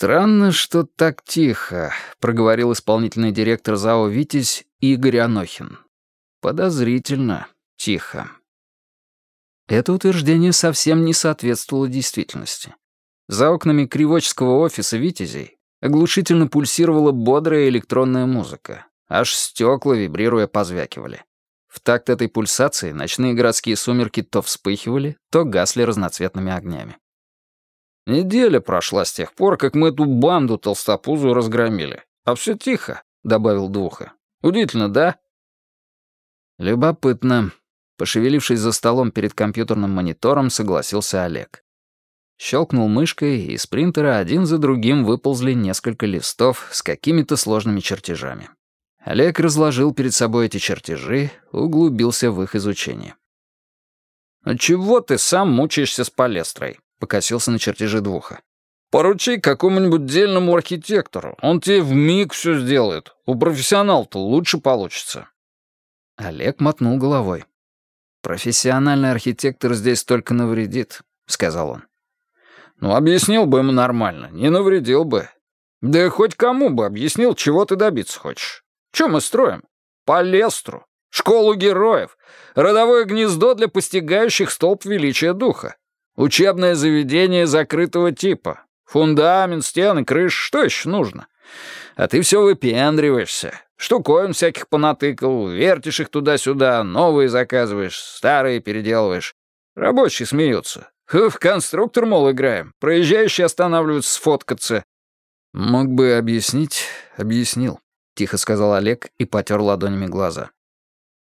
«Странно, что так тихо», — проговорил исполнительный директор ЗАО «Витязь» Игорь Анохин. «Подозрительно тихо». Это утверждение совсем не соответствовало действительности. За окнами кривочского офиса «Витязей» оглушительно пульсировала бодрая электронная музыка. Аж стекла, вибрируя, позвякивали. В такт этой пульсации ночные городские сумерки то вспыхивали, то гасли разноцветными огнями. «Неделя прошла с тех пор, как мы эту банду толстопузу разгромили. А все тихо», — добавил Двуха. «Удивительно, да?» «Любопытно», Пошевелившись за столом перед компьютерным монитором, согласился Олег. Щелкнул мышкой, и из принтера один за другим выползли несколько листов с какими-то сложными чертежами. Олег разложил перед собой эти чертежи, углубился в их изучение. «А чего ты сам мучаешься с палестрой?» — покосился на чертежи двуха. «Поручи какому-нибудь дельному архитектору, он тебе вмиг все сделает. У профессионала-то лучше получится». Олег мотнул головой. «Профессиональный архитектор здесь только навредит», — сказал он. «Ну, объяснил бы ему нормально, не навредил бы. Да хоть кому бы объяснил, чего ты добиться хочешь. Чем мы строим? Палестру, школу героев, родовое гнездо для постигающих столб величия духа, учебное заведение закрытого типа, фундамент, стены, крыш, что еще нужно? А ты все выпендриваешься, Штуковин всяких понатыкал, вертишь их туда-сюда, новые заказываешь, старые переделываешь. Рабочие смеются. В конструктор, мол, играем. Проезжающие останавливаются сфоткаться. Мог бы объяснить, объяснил, тихо сказал Олег и потер ладонями глаза.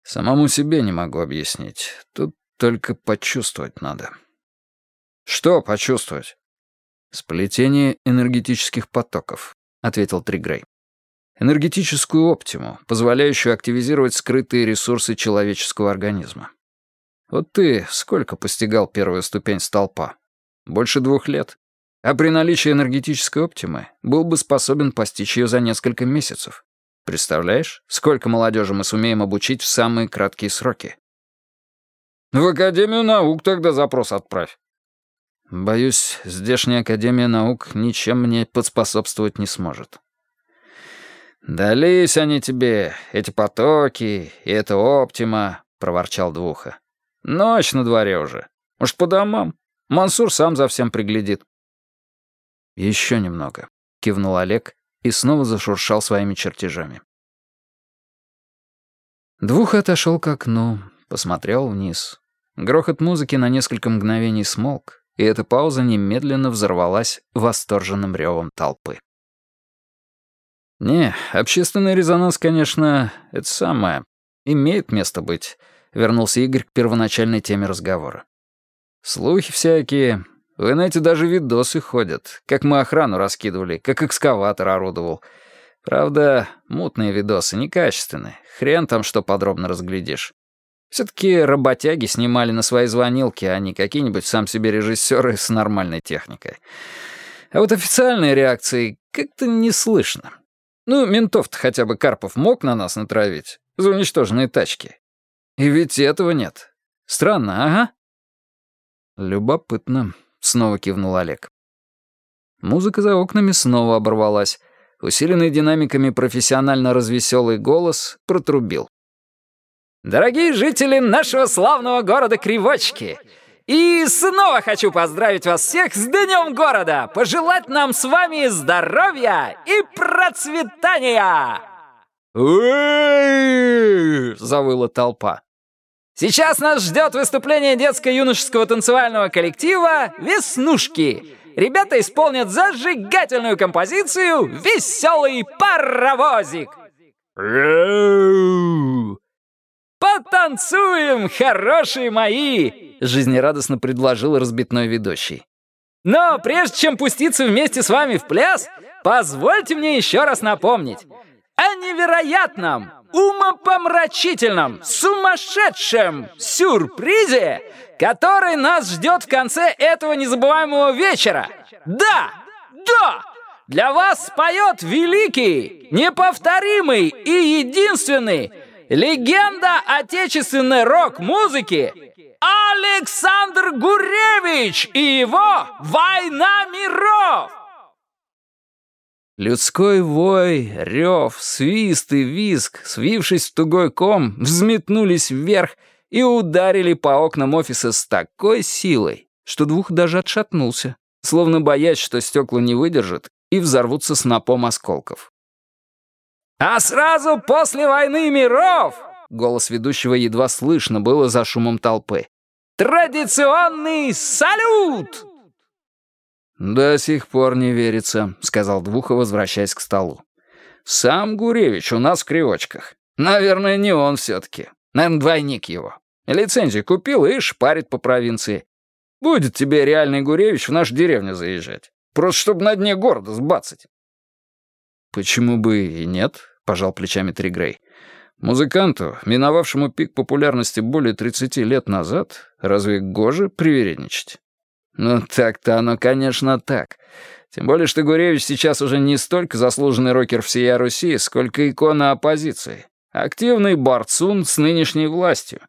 Самому себе не могу объяснить. Тут только почувствовать надо. Что почувствовать? Сплетение энергетических потоков, ответил Тригрей энергетическую оптиму, позволяющую активизировать скрытые ресурсы человеческого организма. Вот ты сколько постигал первую ступень столпа? Больше двух лет. А при наличии энергетической оптимы был бы способен постичь ее за несколько месяцев. Представляешь, сколько молодежи мы сумеем обучить в самые краткие сроки? В Академию наук тогда запрос отправь. Боюсь, здешняя Академия наук ничем мне поспособствовать не сможет. «Дались они тебе, эти потоки и эта оптима», — проворчал Двуха. «Ночь на дворе уже. Может, по домам? Мансур сам за всем приглядит». «Еще немного», — кивнул Олег и снова зашуршал своими чертежами. Двух отошел к окну, посмотрел вниз. Грохот музыки на несколько мгновений смолк, и эта пауза немедленно взорвалась восторженным ревом толпы. «Не, общественный резонанс, конечно, это самое. Имеет место быть», — вернулся Игорь к первоначальной теме разговора. «Слухи всякие. В инете даже видосы ходят, как мы охрану раскидывали, как экскаватор орудовал. Правда, мутные видосы, некачественные. Хрен там что подробно разглядишь. Все-таки работяги снимали на свои звонилки, а не какие-нибудь сам себе режиссеры с нормальной техникой. А вот официальной реакции как-то не слышно. Ну, ментов-то хотя бы Карпов мог на нас натравить за уничтоженные тачки. И ведь этого нет. Странно, ага. Любопытно, снова кивнул Олег. Музыка за окнами снова оборвалась. Усиленный динамиками профессионально развеселый голос протрубил. «Дорогие жители нашего славного города Кривочки, и снова хочу поздравить вас всех с Днем Города! Пожелать нам с вами здоровья и процветания!» завыла толпа. «Сейчас нас ждет выступление детско-юношеского танцевального коллектива «Веснушки». Ребята исполнят зажигательную композицию «Веселый паровозик». «Потанцуем, хорошие мои!» — жизнерадостно предложил разбитной ведущий. «Но прежде чем пуститься вместе с вами в пляс, позвольте мне еще раз напомнить о невероятном, умопомрачительном, сумасшедшем сюрпризе, который нас ждет в конце этого незабываемого вечера. Да! Да! Для вас поет великий, неповторимый и единственный легенда отечественной рок-музыки Александр Гуревич и его «Война миров». Людской вой, рев, свист и визг, свившись в тугой ком, взметнулись вверх и ударили по окнам офиса с такой силой, что двух даже отшатнулся, словно боясь, что стекла не выдержат и взорвутся снопом осколков. «А сразу после войны миров!» Голос ведущего едва слышно было за шумом толпы. «Традиционный салют!» «До сих пор не верится», — сказал Двухов, возвращаясь к столу. «Сам Гуревич у нас в кривочках. Наверное, не он все-таки. Наверное, двойник его. Лицензию купил и шпарит по провинции. Будет тебе реальный Гуревич в нашу деревню заезжать. Просто чтобы на дне города сбацать». «Почему бы и нет?» — пожал плечами Тригрей. «Музыканту, миновавшему пик популярности более 30 лет назад, разве гоже привередничать?» Ну, так-то оно, конечно, так. Тем более, что Гуревич сейчас уже не столько заслуженный рокер всей Руси, сколько икона оппозиции. Активный борцун с нынешней властью.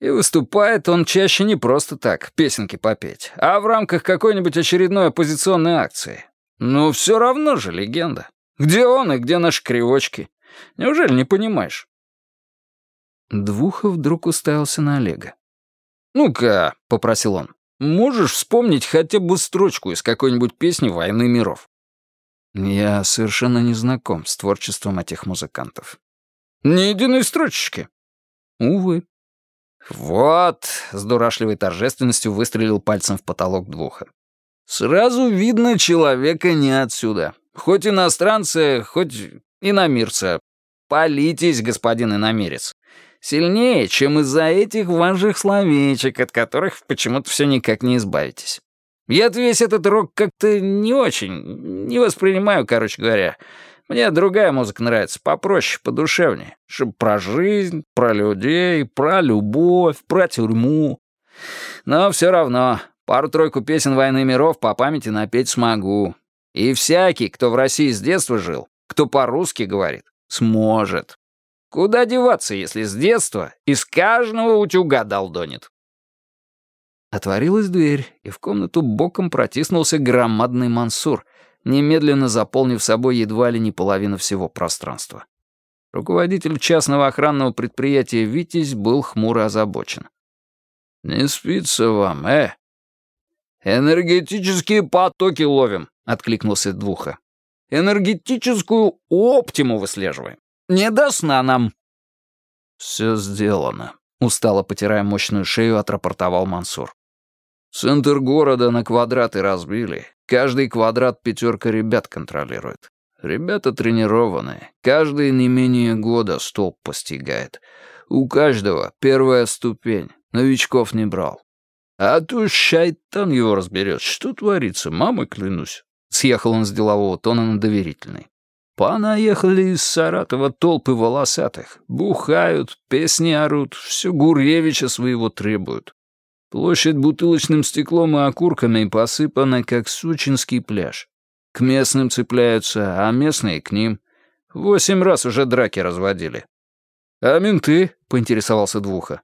И выступает он чаще не просто так, песенки попеть, а в рамках какой-нибудь очередной оппозиционной акции. Ну, все равно же легенда. Где он и где наши кривочки? Неужели не понимаешь? Двухов вдруг уставился на Олега. «Ну-ка», — попросил он, Можешь вспомнить хотя бы строчку из какой-нибудь песни «Войны миров»?» Я совершенно не знаком с творчеством этих музыкантов. Ни единой строчечки. Увы. Вот, с дурашливой торжественностью выстрелил пальцем в потолок двуха. Сразу видно человека не отсюда. Хоть иностранца, хоть иномирца. Политесь, господин иномерец. Сильнее, чем из-за этих ваших словечек, от которых почему-то все никак не избавитесь. я весь этот рок как-то не очень, не воспринимаю, короче говоря. Мне другая музыка нравится, попроще, подушевнее. Чтобы про жизнь, про людей, про любовь, про тюрьму. Но все равно, пару-тройку песен «Войны миров» по памяти напеть смогу. И всякий, кто в России с детства жил, кто по-русски говорит, сможет. Куда деваться, если с детства из каждого утюга долдонит? Отворилась дверь, и в комнату боком протиснулся громадный Мансур, немедленно заполнив собой едва ли не половину всего пространства. Руководитель частного охранного предприятия «Витязь» был хмуро озабочен. «Не спится вам, э?» «Энергетические потоки ловим», — откликнулся Двуха. «Энергетическую оптиму выслеживаем. Не до сна нам». «Все сделано», — устало потирая мощную шею, отрапортовал Мансур. «Центр города на квадраты разбили. Каждый квадрат пятерка ребят контролирует. Ребята тренированные. Каждый не менее года столб постигает. У каждого первая ступень. Новичков не брал. А то шайтан его разберет. Что творится, мамой клянусь». Съехал он с делового тона на доверительный. Понаехали из Саратова толпы волосатых. Бухают, песни орут, все Гуревича своего требуют. Площадь бутылочным стеклом и окурками посыпана, как сучинский пляж. К местным цепляются, а местные к ним. Восемь раз уже драки разводили. «А менты?» — поинтересовался Двуха.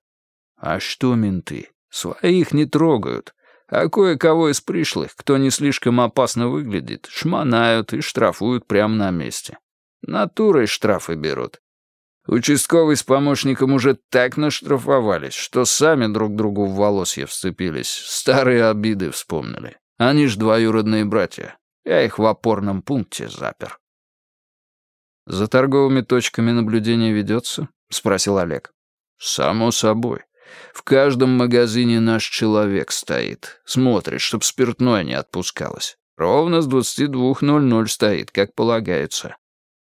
«А что менты? Своих не трогают. А кое-кого из пришлых, кто не слишком опасно выглядит, шмонают и штрафуют прямо на месте. Натурой штрафы берут. Участковый с помощником уже так наштрафовались, что сами друг другу в волосье вцепились, старые обиды вспомнили. Они ж двоюродные братья. Я их в опорном пункте запер. «За торговыми точками наблюдение ведется?» — спросил Олег. «Само собой. В каждом магазине наш человек стоит. Смотрит, чтоб спиртное не отпускалось. Ровно с 22.00 стоит, как полагается.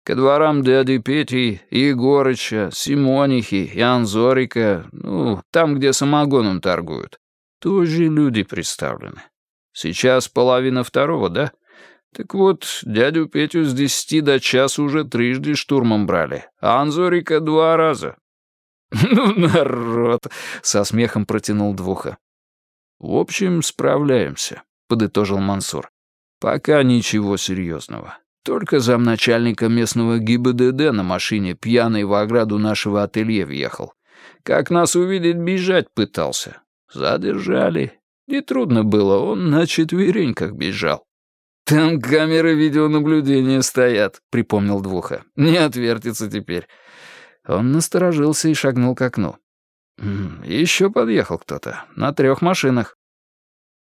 Ко дворам дяди Пети, Егорыча, Симонихи и Анзорика, ну, там, где самогоном торгуют, тоже люди представлены. Сейчас половина второго, да? Так вот, дядю Петю с десяти до часа уже трижды штурмом брали, а Анзорика два раза. «Ну, народ!» — со смехом протянул Двуха. «В общем, справляемся», — подытожил Мансур. «Пока ничего серьезного. Только замначальника местного ГИБДД на машине пьяный в ограду нашего ателье въехал. Как нас увидеть, бежать пытался. Задержали. Нетрудно было, он на четвереньках бежал. «Там камеры видеонаблюдения стоят», — припомнил Двуха. «Не отвертится теперь». Он насторожился и шагнул к окну. «Еще подъехал кто-то. На трех машинах».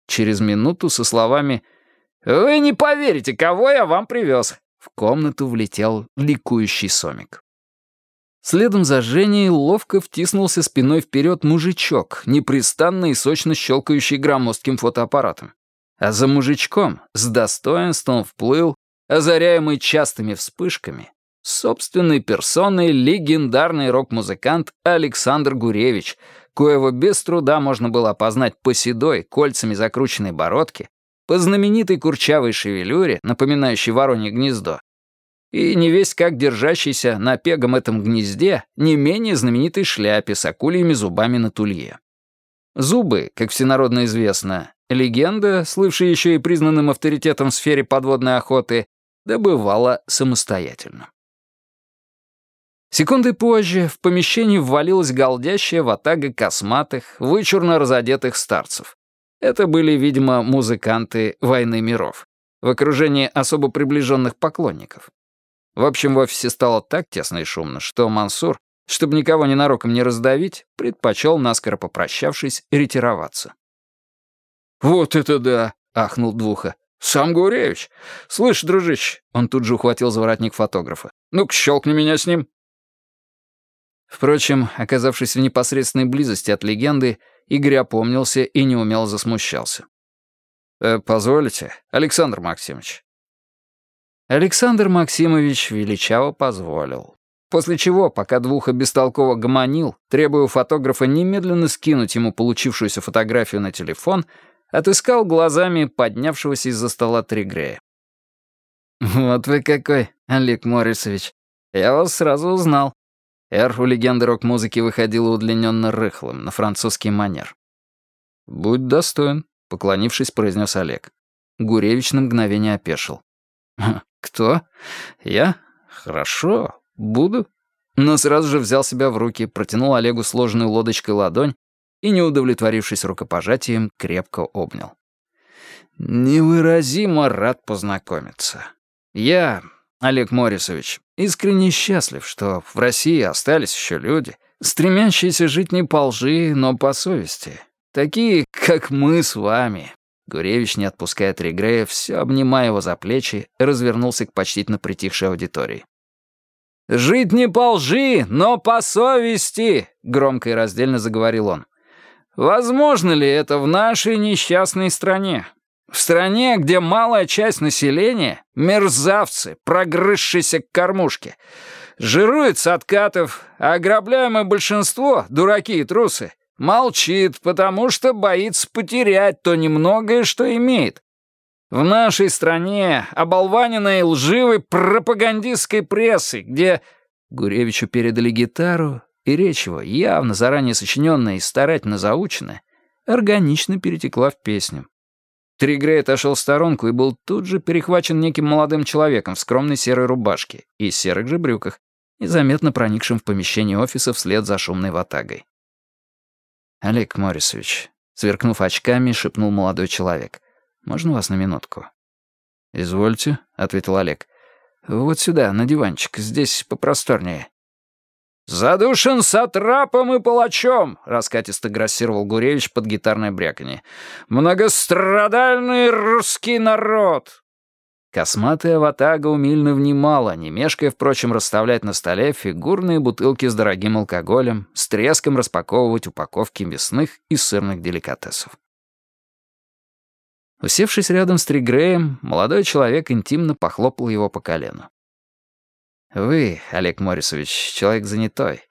Через минуту со словами «Вы не поверите, кого я вам привез!» В комнату влетел ликующий сомик. Следом за Женей ловко втиснулся спиной вперед мужичок, непрестанно и сочно щелкающий громоздким фотоаппаратом. А за мужичком с достоинством вплыл, озаряемый частыми вспышками, собственной персоной легендарный рок-музыкант Александр Гуревич, коего без труда можно было опознать по седой, кольцами закрученной бородке, по знаменитой курчавой шевелюре, напоминающей воронье гнездо, и не весь как держащийся на пегом этом гнезде не менее знаменитой шляпе с акульями зубами на тулье. Зубы, как всенародно известно, легенда, слывшая еще и признанным авторитетом в сфере подводной охоты, добывала самостоятельно. Секунды позже в помещении ввалилась галдящая ватага косматых, вычурно разодетых старцев. Это были, видимо, музыканты «Войны миров» в окружении особо приближенных поклонников. В общем, в офисе стало так тесно и шумно, что Мансур, чтобы никого ненароком не раздавить, предпочел, наскоро попрощавшись, ретироваться. «Вот это да!» — ахнул Двуха. «Сам Гуревич! Слышь, дружище!» Он тут же ухватил за воротник фотографа. «Ну-ка, щелкни меня с ним!» Впрочем, оказавшись в непосредственной близости от легенды, Игорь опомнился и неумело засмущался. «Э, «Позволите, Александр Максимович?» Александр Максимович величаво позволил. После чего, пока Двуха бестолково гомонил, требуя у фотографа немедленно скинуть ему получившуюся фотографию на телефон, отыскал глазами поднявшегося из-за стола Тригрея. «Вот вы какой, Олег Морисович. Я вас сразу узнал. «Р» у легенды рок-музыки выходила удлиненно рыхлым, на французский манер. «Будь достоин», — поклонившись, произнес Олег. Гуревич на мгновение опешил. «Кто? Я? Хорошо, буду». Но сразу же взял себя в руки, протянул Олегу сложенную лодочкой ладонь и, не удовлетворившись рукопожатием, крепко обнял. «Невыразимо рад познакомиться. Я, Олег Морисович, искренне счастлив, что в России остались еще люди, стремящиеся жить не по лжи, но по совести. Такие, как мы с вами». Гуревич, не отпуская Тригрея, все обнимая его за плечи, развернулся к почтительно притихшей аудитории. «Жить не по лжи, но по совести!» — громко и раздельно заговорил он. «Возможно ли это в нашей несчастной стране? В стране, где малая часть населения — мерзавцы, прогрызшиеся к кормушке, жирует с откатов, а ограбляемое большинство — дураки и трусы — молчит, потому что боится потерять то немногое, что имеет. В нашей стране, оболваненной лживой пропагандистской прессой, где Гуревичу передали гитару, и речь его, явно заранее сочиненная и старательно заученная, органично перетекла в песню. Тригрей отошел в сторонку и был тут же перехвачен неким молодым человеком в скромной серой рубашке и серых же брюках, незаметно проникшим в помещение офиса вслед за шумной ватагой. «Олег Морисович», — сверкнув очками, шепнул молодой человек, «можно вас на минутку?» «Извольте», — ответил Олег. «Вот сюда, на диванчик, здесь попросторнее». «Задушен сатрапом и палачом!» — раскатисто грассировал Гуревич под гитарное бряканье. «Многострадальный русский народ!» Косматая ватага умильно внимала, не мешкая, впрочем, расставлять на столе фигурные бутылки с дорогим алкоголем, с треском распаковывать упаковки мясных и сырных деликатесов. Усевшись рядом с Тригреем, молодой человек интимно похлопал его по колену. Вы, Олег Морисович, человек занятой,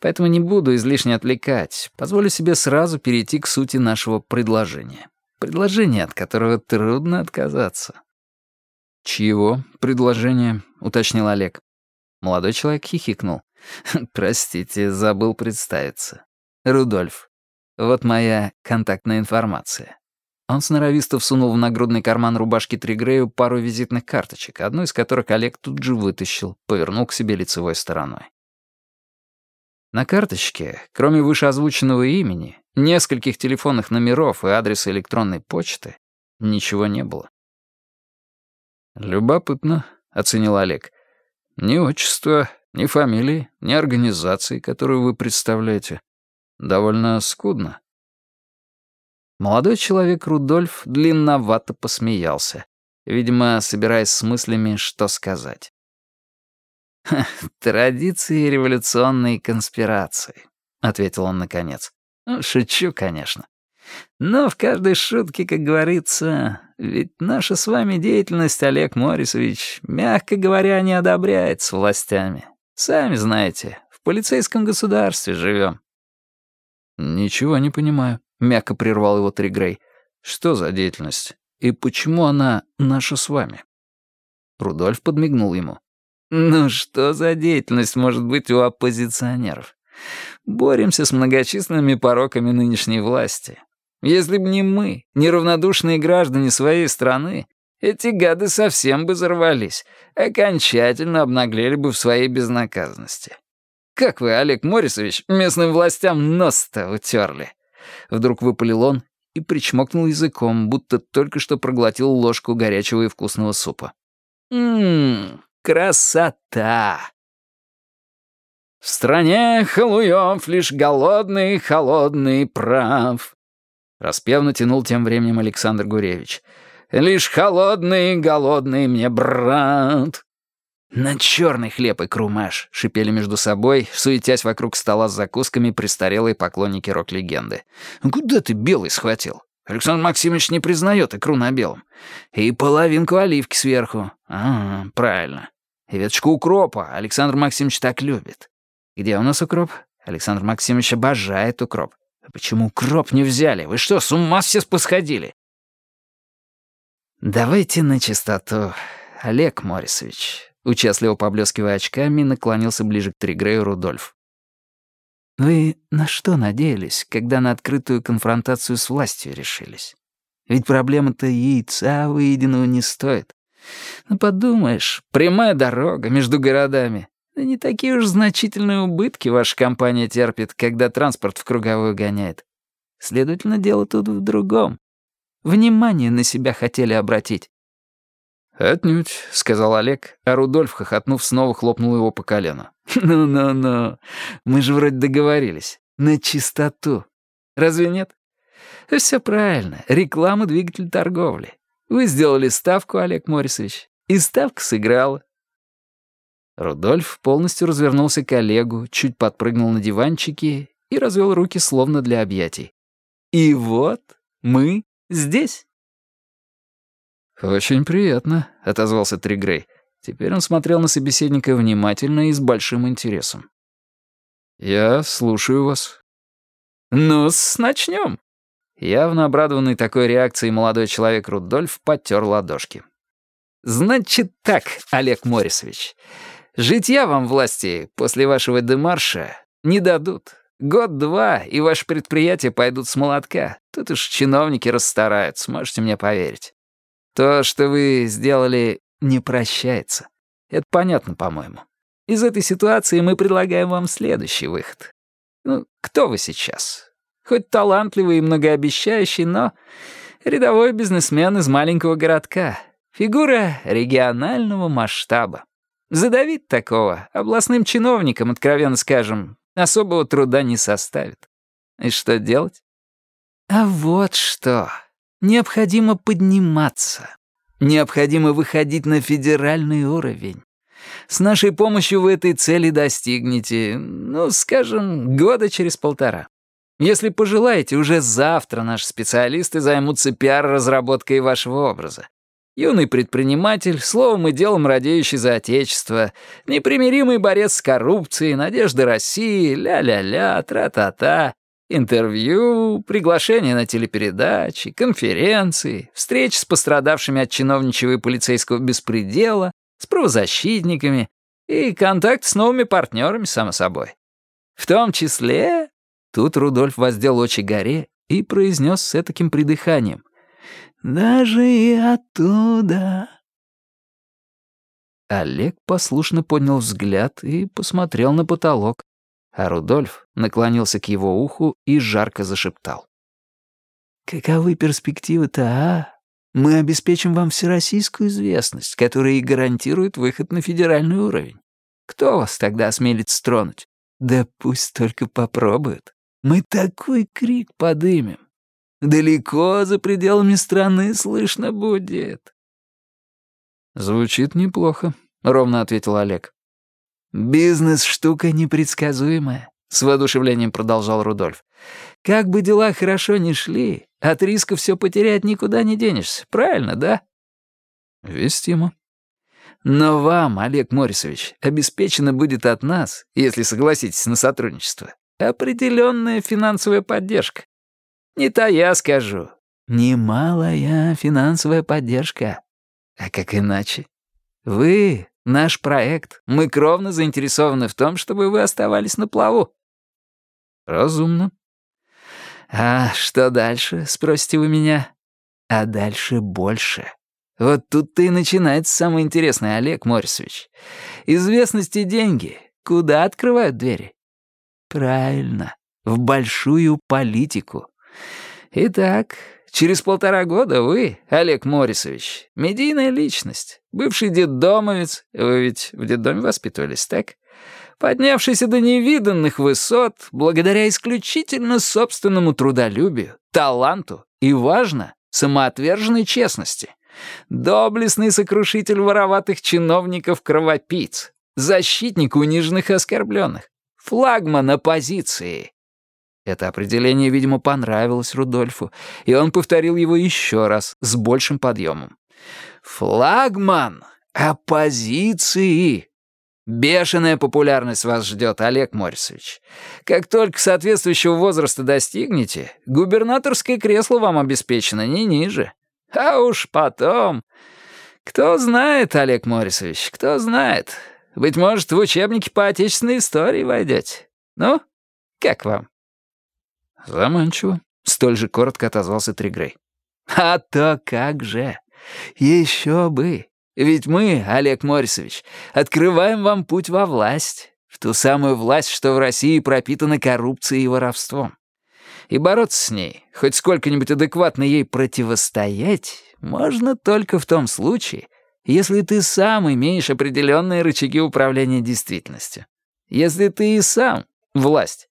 поэтому не буду излишне отвлекать. Позволю себе сразу перейти к сути нашего предложения. Предложение, от которого трудно отказаться. «Чьего предложение?» — уточнил Олег. Молодой человек хихикнул. «Простите, забыл представиться. Рудольф. Вот моя контактная информация. Он сноровисто всунул в нагрудный карман рубашки Тригрею пару визитных карточек, одну из которых Олег тут же вытащил, повернул к себе лицевой стороной. На карточке, кроме вышеозвученного имени, нескольких телефонных номеров и адреса электронной почты, ничего не было. «Любопытно», — оценил Олег. «Ни отчества, ни фамилии, ни организации, которую вы представляете. Довольно скудно». Молодой человек Рудольф длинновато посмеялся, видимо, собираясь с мыслями, что сказать. «Традиции революционной конспирации», — ответил он наконец. Ну, шучу, конечно. Но в каждой шутке, как говорится, ведь наша с вами деятельность, Олег Морисович, мягко говоря, не одобряется властями. Сами знаете, в полицейском государстве живем. «Ничего не понимаю», — мягко прервал его Тригрей. «Что за деятельность? И почему она наша с вами?» Рудольф подмигнул ему. «Ну что за деятельность может быть у оппозиционеров? Боремся с многочисленными пороками нынешней власти. Если бы не мы, неравнодушные граждане своей страны, эти гады совсем бы взорвались, окончательно обнаглели бы в своей безнаказанности. Как вы, Олег Морисович, местным властям нос-то утерли?» Вдруг выпалил он и причмокнул языком, будто только что проглотил ложку горячего и вкусного супа. «Ммм, красота!» В стране халуев лишь голодный, холодный прав. Распевно тянул тем временем Александр Гуревич. Лишь холодный, голодный мне брат. «На черный хлеб и крумаш!» — шипели между собой, суетясь вокруг стола с закусками престарелые поклонники рок-легенды. «Куда ты белый схватил? Александр Максимович не признает икру на белом. И половинку оливки сверху. А, правильно. И веточку укропа Александр Максимович так любит. Где у нас укроп? Александр Максимович обожает укроп. А почему укроп не взяли? Вы что, с ума все посходили? Давайте на чистоту, Олег Морисович. Участливо поблескивая очками, наклонился ближе к Тригрею Рудольф. Вы на что надеялись, когда на открытую конфронтацию с властью решились? Ведь проблема-то яйца выеденного не стоит. Ну, подумаешь, прямая дорога между городами. Да не такие уж значительные убытки ваша компания терпит, когда транспорт в круговую гоняет. Следовательно, дело тут в другом. Внимание на себя хотели обратить. «Отнюдь», — сказал Олег, а Рудольф, хохотнув, снова хлопнул его по колену. «Ну-ну-ну, мы же вроде договорились. На чистоту. Разве нет? Все правильно. Реклама — двигатель торговли. Вы сделали ставку, Олег Морисович, и ставка сыграла. Рудольф полностью развернулся к Олегу, чуть подпрыгнул на диванчике и развел руки словно для объятий. «И вот мы здесь». «Очень приятно», — отозвался Тригрей. Теперь он смотрел на собеседника внимательно и с большим интересом. «Я слушаю вас». «Ну, начнем». Явно обрадованный такой реакцией молодой человек Рудольф потер ладошки. «Значит так, Олег Морисович, Житья вам власти после вашего демарша не дадут. Год-два, и ваши предприятия пойдут с молотка. Тут уж чиновники расстараются, можете мне поверить. То, что вы сделали, не прощается. Это понятно, по-моему. Из этой ситуации мы предлагаем вам следующий выход. Ну, кто вы сейчас? Хоть талантливый и многообещающий, но рядовой бизнесмен из маленького городка. Фигура регионального масштаба. Задавить такого областным чиновникам, откровенно скажем, особого труда не составит. И что делать? А вот что. Необходимо подниматься. Необходимо выходить на федеральный уровень. С нашей помощью вы этой цели достигнете, ну, скажем, года через полтора. Если пожелаете, уже завтра наши специалисты займутся пиар-разработкой вашего образа. Юный предприниматель, словом и делом радеющий за отечество, непримиримый борец с коррупцией, надежды России, ля-ля-ля, тра-та-та, интервью, приглашения на телепередачи, конференции, встречи с пострадавшими от чиновничьего и полицейского беспредела, с правозащитниками и контакт с новыми партнерами, само собой. В том числе... Тут Рудольф воздел очи горе и произнес с таким придыханием — даже и оттуда». Олег послушно поднял взгляд и посмотрел на потолок, а Рудольф наклонился к его уху и жарко зашептал. «Каковы перспективы-то, а? Мы обеспечим вам всероссийскую известность, которая и гарантирует выход на федеральный уровень. Кто вас тогда осмелится тронуть? Да пусть только попробуют. Мы такой крик подымем. Далеко за пределами страны слышно будет». «Звучит неплохо», — ровно ответил Олег. «Бизнес — штука непредсказуемая», — с воодушевлением продолжал Рудольф. «Как бы дела хорошо ни шли, от риска все потерять никуда не денешься, правильно, да?» «Вестимо». «Но вам, Олег Морисович, обеспечено будет от нас, если согласитесь на сотрудничество, определенная финансовая поддержка. Не то я скажу. Немалая финансовая поддержка. А как иначе? Вы — наш проект. Мы кровно заинтересованы в том, чтобы вы оставались на плаву». «Разумно». «А что дальше?» — спросите вы меня. «А дальше больше». Вот тут-то и начинается самое интересное, Олег Морисович. Известность и деньги куда открывают двери? Правильно, в большую политику. Итак, Через полтора года вы, Олег Морисович, медийная личность, бывший детдомовец, вы ведь в детдоме воспитывались, так? Поднявшийся до невиданных высот благодаря исключительно собственному трудолюбию, таланту и, важно, самоотверженной честности. Доблестный сокрушитель вороватых чиновников-кровопийц, защитник униженных и оскорбленных, флагман оппозиции, это определение, видимо, понравилось Рудольфу, и он повторил его еще раз, с большим подъемом. «Флагман оппозиции!» Бешеная популярность вас ждет, Олег Морисович. Как только соответствующего возраста достигнете, губернаторское кресло вам обеспечено не ниже. А уж потом... Кто знает, Олег Морисович, кто знает. Быть может, в учебники по отечественной истории войдете. Ну, как вам? «Заманчиво», — столь же коротко отозвался Тригрей. «А то как же! Еще бы! Ведь мы, Олег Морисович, открываем вам путь во власть, в ту самую власть, что в России пропитана коррупцией и воровством. И бороться с ней, хоть сколько-нибудь адекватно ей противостоять, можно только в том случае, если ты сам имеешь определенные рычаги управления действительностью. Если ты и сам — власть.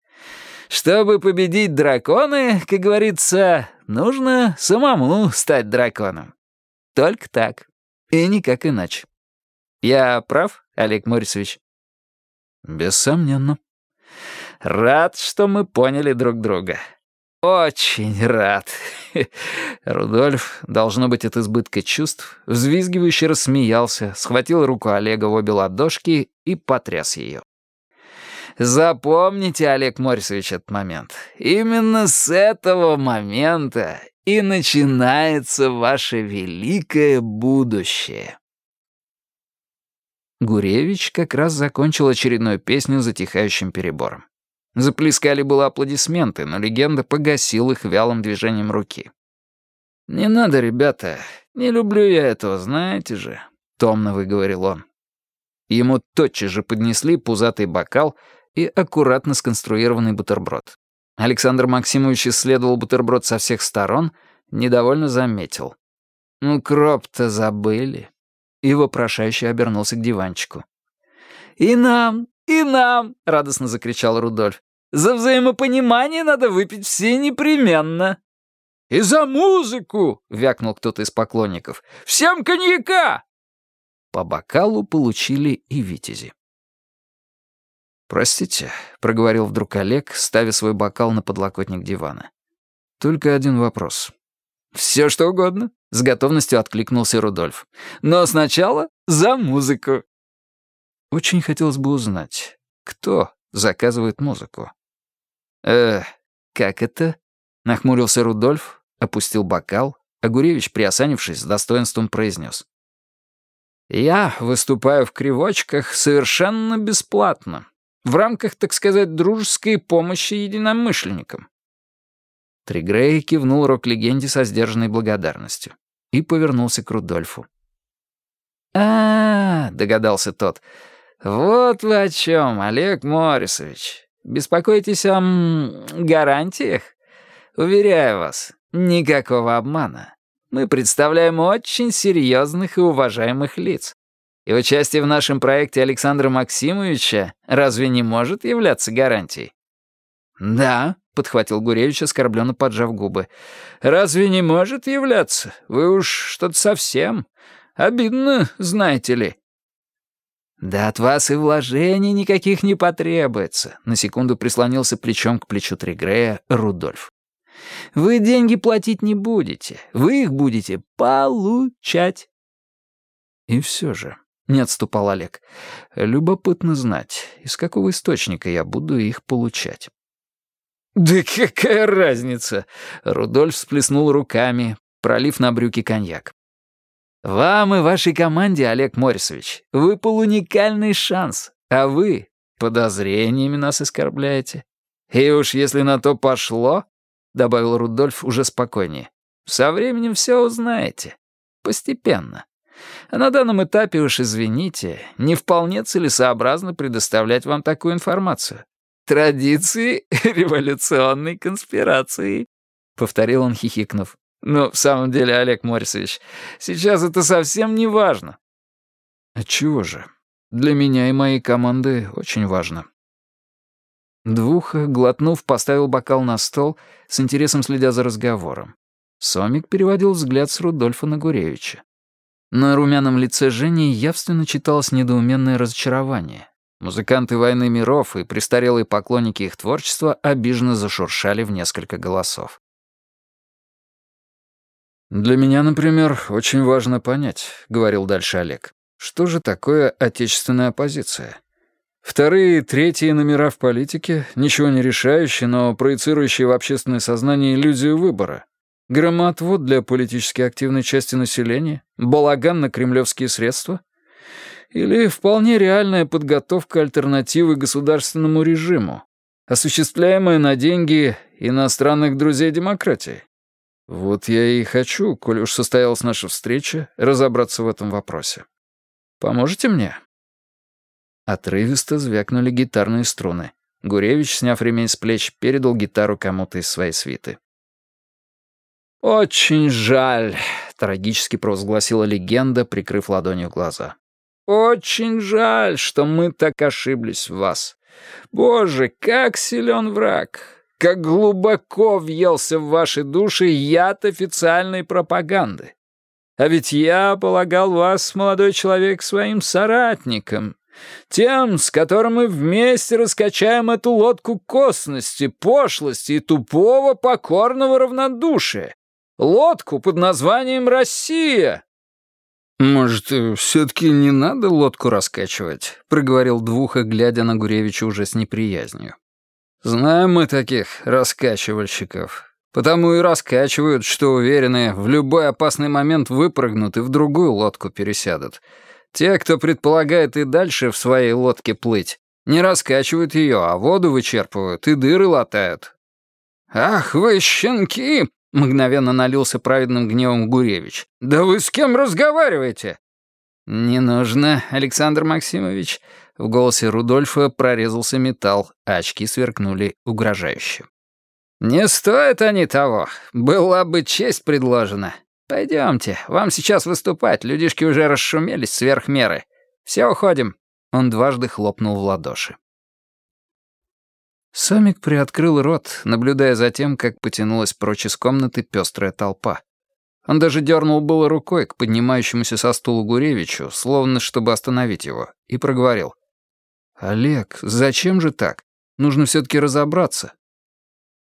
Чтобы победить драконы, как говорится, нужно самому стать драконом. Только так. И никак иначе. Я прав, Олег Морисович? Бессомненно. Рад, что мы поняли друг друга. Очень рад. Рудольф, должно быть от избытка чувств, взвизгивающе рассмеялся, схватил руку Олега в обе ладошки и потряс ее. Запомните, Олег Морисович, этот момент. Именно с этого момента и начинается ваше великое будущее. Гуревич как раз закончил очередную песню затихающим перебором. Заплескали было аплодисменты, но легенда погасил их вялым движением руки. «Не надо, ребята, не люблю я этого, знаете же», — томно выговорил он. Ему тотчас же поднесли пузатый бокал — и аккуратно сконструированный бутерброд. Александр Максимович исследовал бутерброд со всех сторон, недовольно заметил. «Ну, кроп-то забыли». И вопрошающе обернулся к диванчику. «И нам, и нам!» — радостно закричал Рудольф. «За взаимопонимание надо выпить все непременно!» «И за музыку!» — вякнул кто-то из поклонников. «Всем коньяка!» По бокалу получили и витязи. «Простите», — проговорил вдруг Олег, ставя свой бокал на подлокотник дивана. «Только один вопрос». «Все что угодно», — с готовностью откликнулся Рудольф. «Но сначала за музыку». «Очень хотелось бы узнать, кто заказывает музыку?» «Э, как это?» — нахмурился Рудольф, опустил бокал, а Гуревич, приосанившись, с достоинством произнес. «Я выступаю в кривочках совершенно бесплатно в рамках, так сказать, дружеской помощи единомышленникам. Тригрей кивнул рок-легенде со сдержанной благодарностью и повернулся к Рудольфу. а, -а, -а догадался тот. «Вот вы о чем, Олег Морисович. Беспокойтесь о гарантиях? Уверяю вас, никакого обмана. Мы представляем очень серьезных и уважаемых лиц. И участие в нашем проекте Александра Максимовича разве не может являться гарантией? «Да», — подхватил Гуревич, оскорбленно поджав губы. «Разве не может являться? Вы уж что-то совсем. Обидно, знаете ли». «Да от вас и вложений никаких не потребуется», — на секунду прислонился плечом к плечу Тригрея Рудольф. «Вы деньги платить не будете, вы их будете получать». «И все же», — не отступал Олег, — «любопытно знать, из какого источника я буду их получать». «Да какая разница?» — Рудольф всплеснул руками, пролив на брюки коньяк. «Вам и вашей команде, Олег Морисович, выпал уникальный шанс, а вы подозрениями нас оскорбляете. И уж если на то пошло, — добавил Рудольф уже спокойнее, — со временем все узнаете. Постепенно. А на данном этапе уж извините, не вполне целесообразно предоставлять вам такую информацию. «Традиции революционной конспирации», — повторил он, хихикнув. «Но в самом деле, Олег Морисович, сейчас это совсем не важно». «Отчего же? Для меня и моей команды очень важно». Двуха, глотнув, поставил бокал на стол, с интересом следя за разговором. Сомик переводил взгляд с Рудольфа на Гуревича. На румяном лице Жени явственно читалось недоуменное разочарование. Музыканты «Войны миров» и престарелые поклонники их творчества обиженно зашуршали в несколько голосов. «Для меня, например, очень важно понять», — говорил дальше Олег, «что же такое отечественная оппозиция? Вторые и третьи номера в политике, ничего не решающие, но проецирующие в общественное сознание иллюзию выбора. Громоотвод для политически активной части населения, балаган на кремлевские средства — или вполне реальная подготовка альтернативы государственному режиму, осуществляемая на деньги иностранных друзей демократии. Вот я и хочу, коль уж состоялась наша встреча, разобраться в этом вопросе. Поможете мне?» Отрывисто звякнули гитарные струны. Гуревич, сняв ремень с плеч, передал гитару кому-то из своей свиты. «Очень жаль», — трагически провозгласила легенда, прикрыв ладонью глаза. Очень жаль, что мы так ошиблись в вас. Боже, как силен враг! Как глубоко въелся в ваши души яд официальной пропаганды. А ведь я полагал вас, молодой человек, своим соратником, тем, с которым мы вместе раскачаем эту лодку косности, пошлости и тупого покорного равнодушия. Лодку под названием «Россия». «Может, все-таки не надо лодку раскачивать?» — проговорил Двуха, глядя на Гуревича уже с неприязнью. «Знаем мы таких раскачивальщиков. Потому и раскачивают, что уверены, в любой опасный момент выпрыгнут и в другую лодку пересядут. Те, кто предполагает и дальше в своей лодке плыть, не раскачивают ее, а воду вычерпывают и дыры латают». «Ах вы, щенки!» Мгновенно налился праведным гневом Гуревич. «Да вы с кем разговариваете?» «Не нужно, Александр Максимович». В голосе Рудольфа прорезался металл, а очки сверкнули угрожающе. «Не стоят они того. Была бы честь предложена. Пойдемте, вам сейчас выступать, людишки уже расшумелись сверх меры. Все, уходим». Он дважды хлопнул в ладоши. Сомик приоткрыл рот, наблюдая за тем, как потянулась прочь из комнаты пестрая толпа. Он даже дернул было рукой к поднимающемуся со стула Гуревичу, словно чтобы остановить его, и проговорил. «Олег, зачем же так? Нужно все-таки разобраться».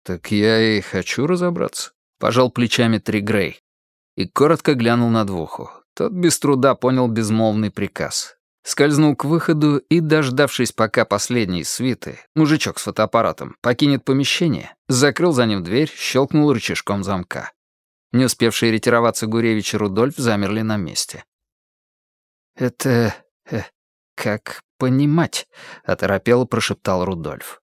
«Так я и хочу разобраться», — пожал плечами Тригрей и коротко глянул на двуху. Тот без труда понял безмолвный приказ скользнул к выходу и, дождавшись, пока последний свиты, мужичок с фотоаппаратом, покинет помещение, закрыл за ним дверь, щелкнул рычажком замка. Не успевшие ретироваться Гуревич и Рудольф замерли на месте. «Это... Э, как понимать?» — оторопело прошептал Рудольф.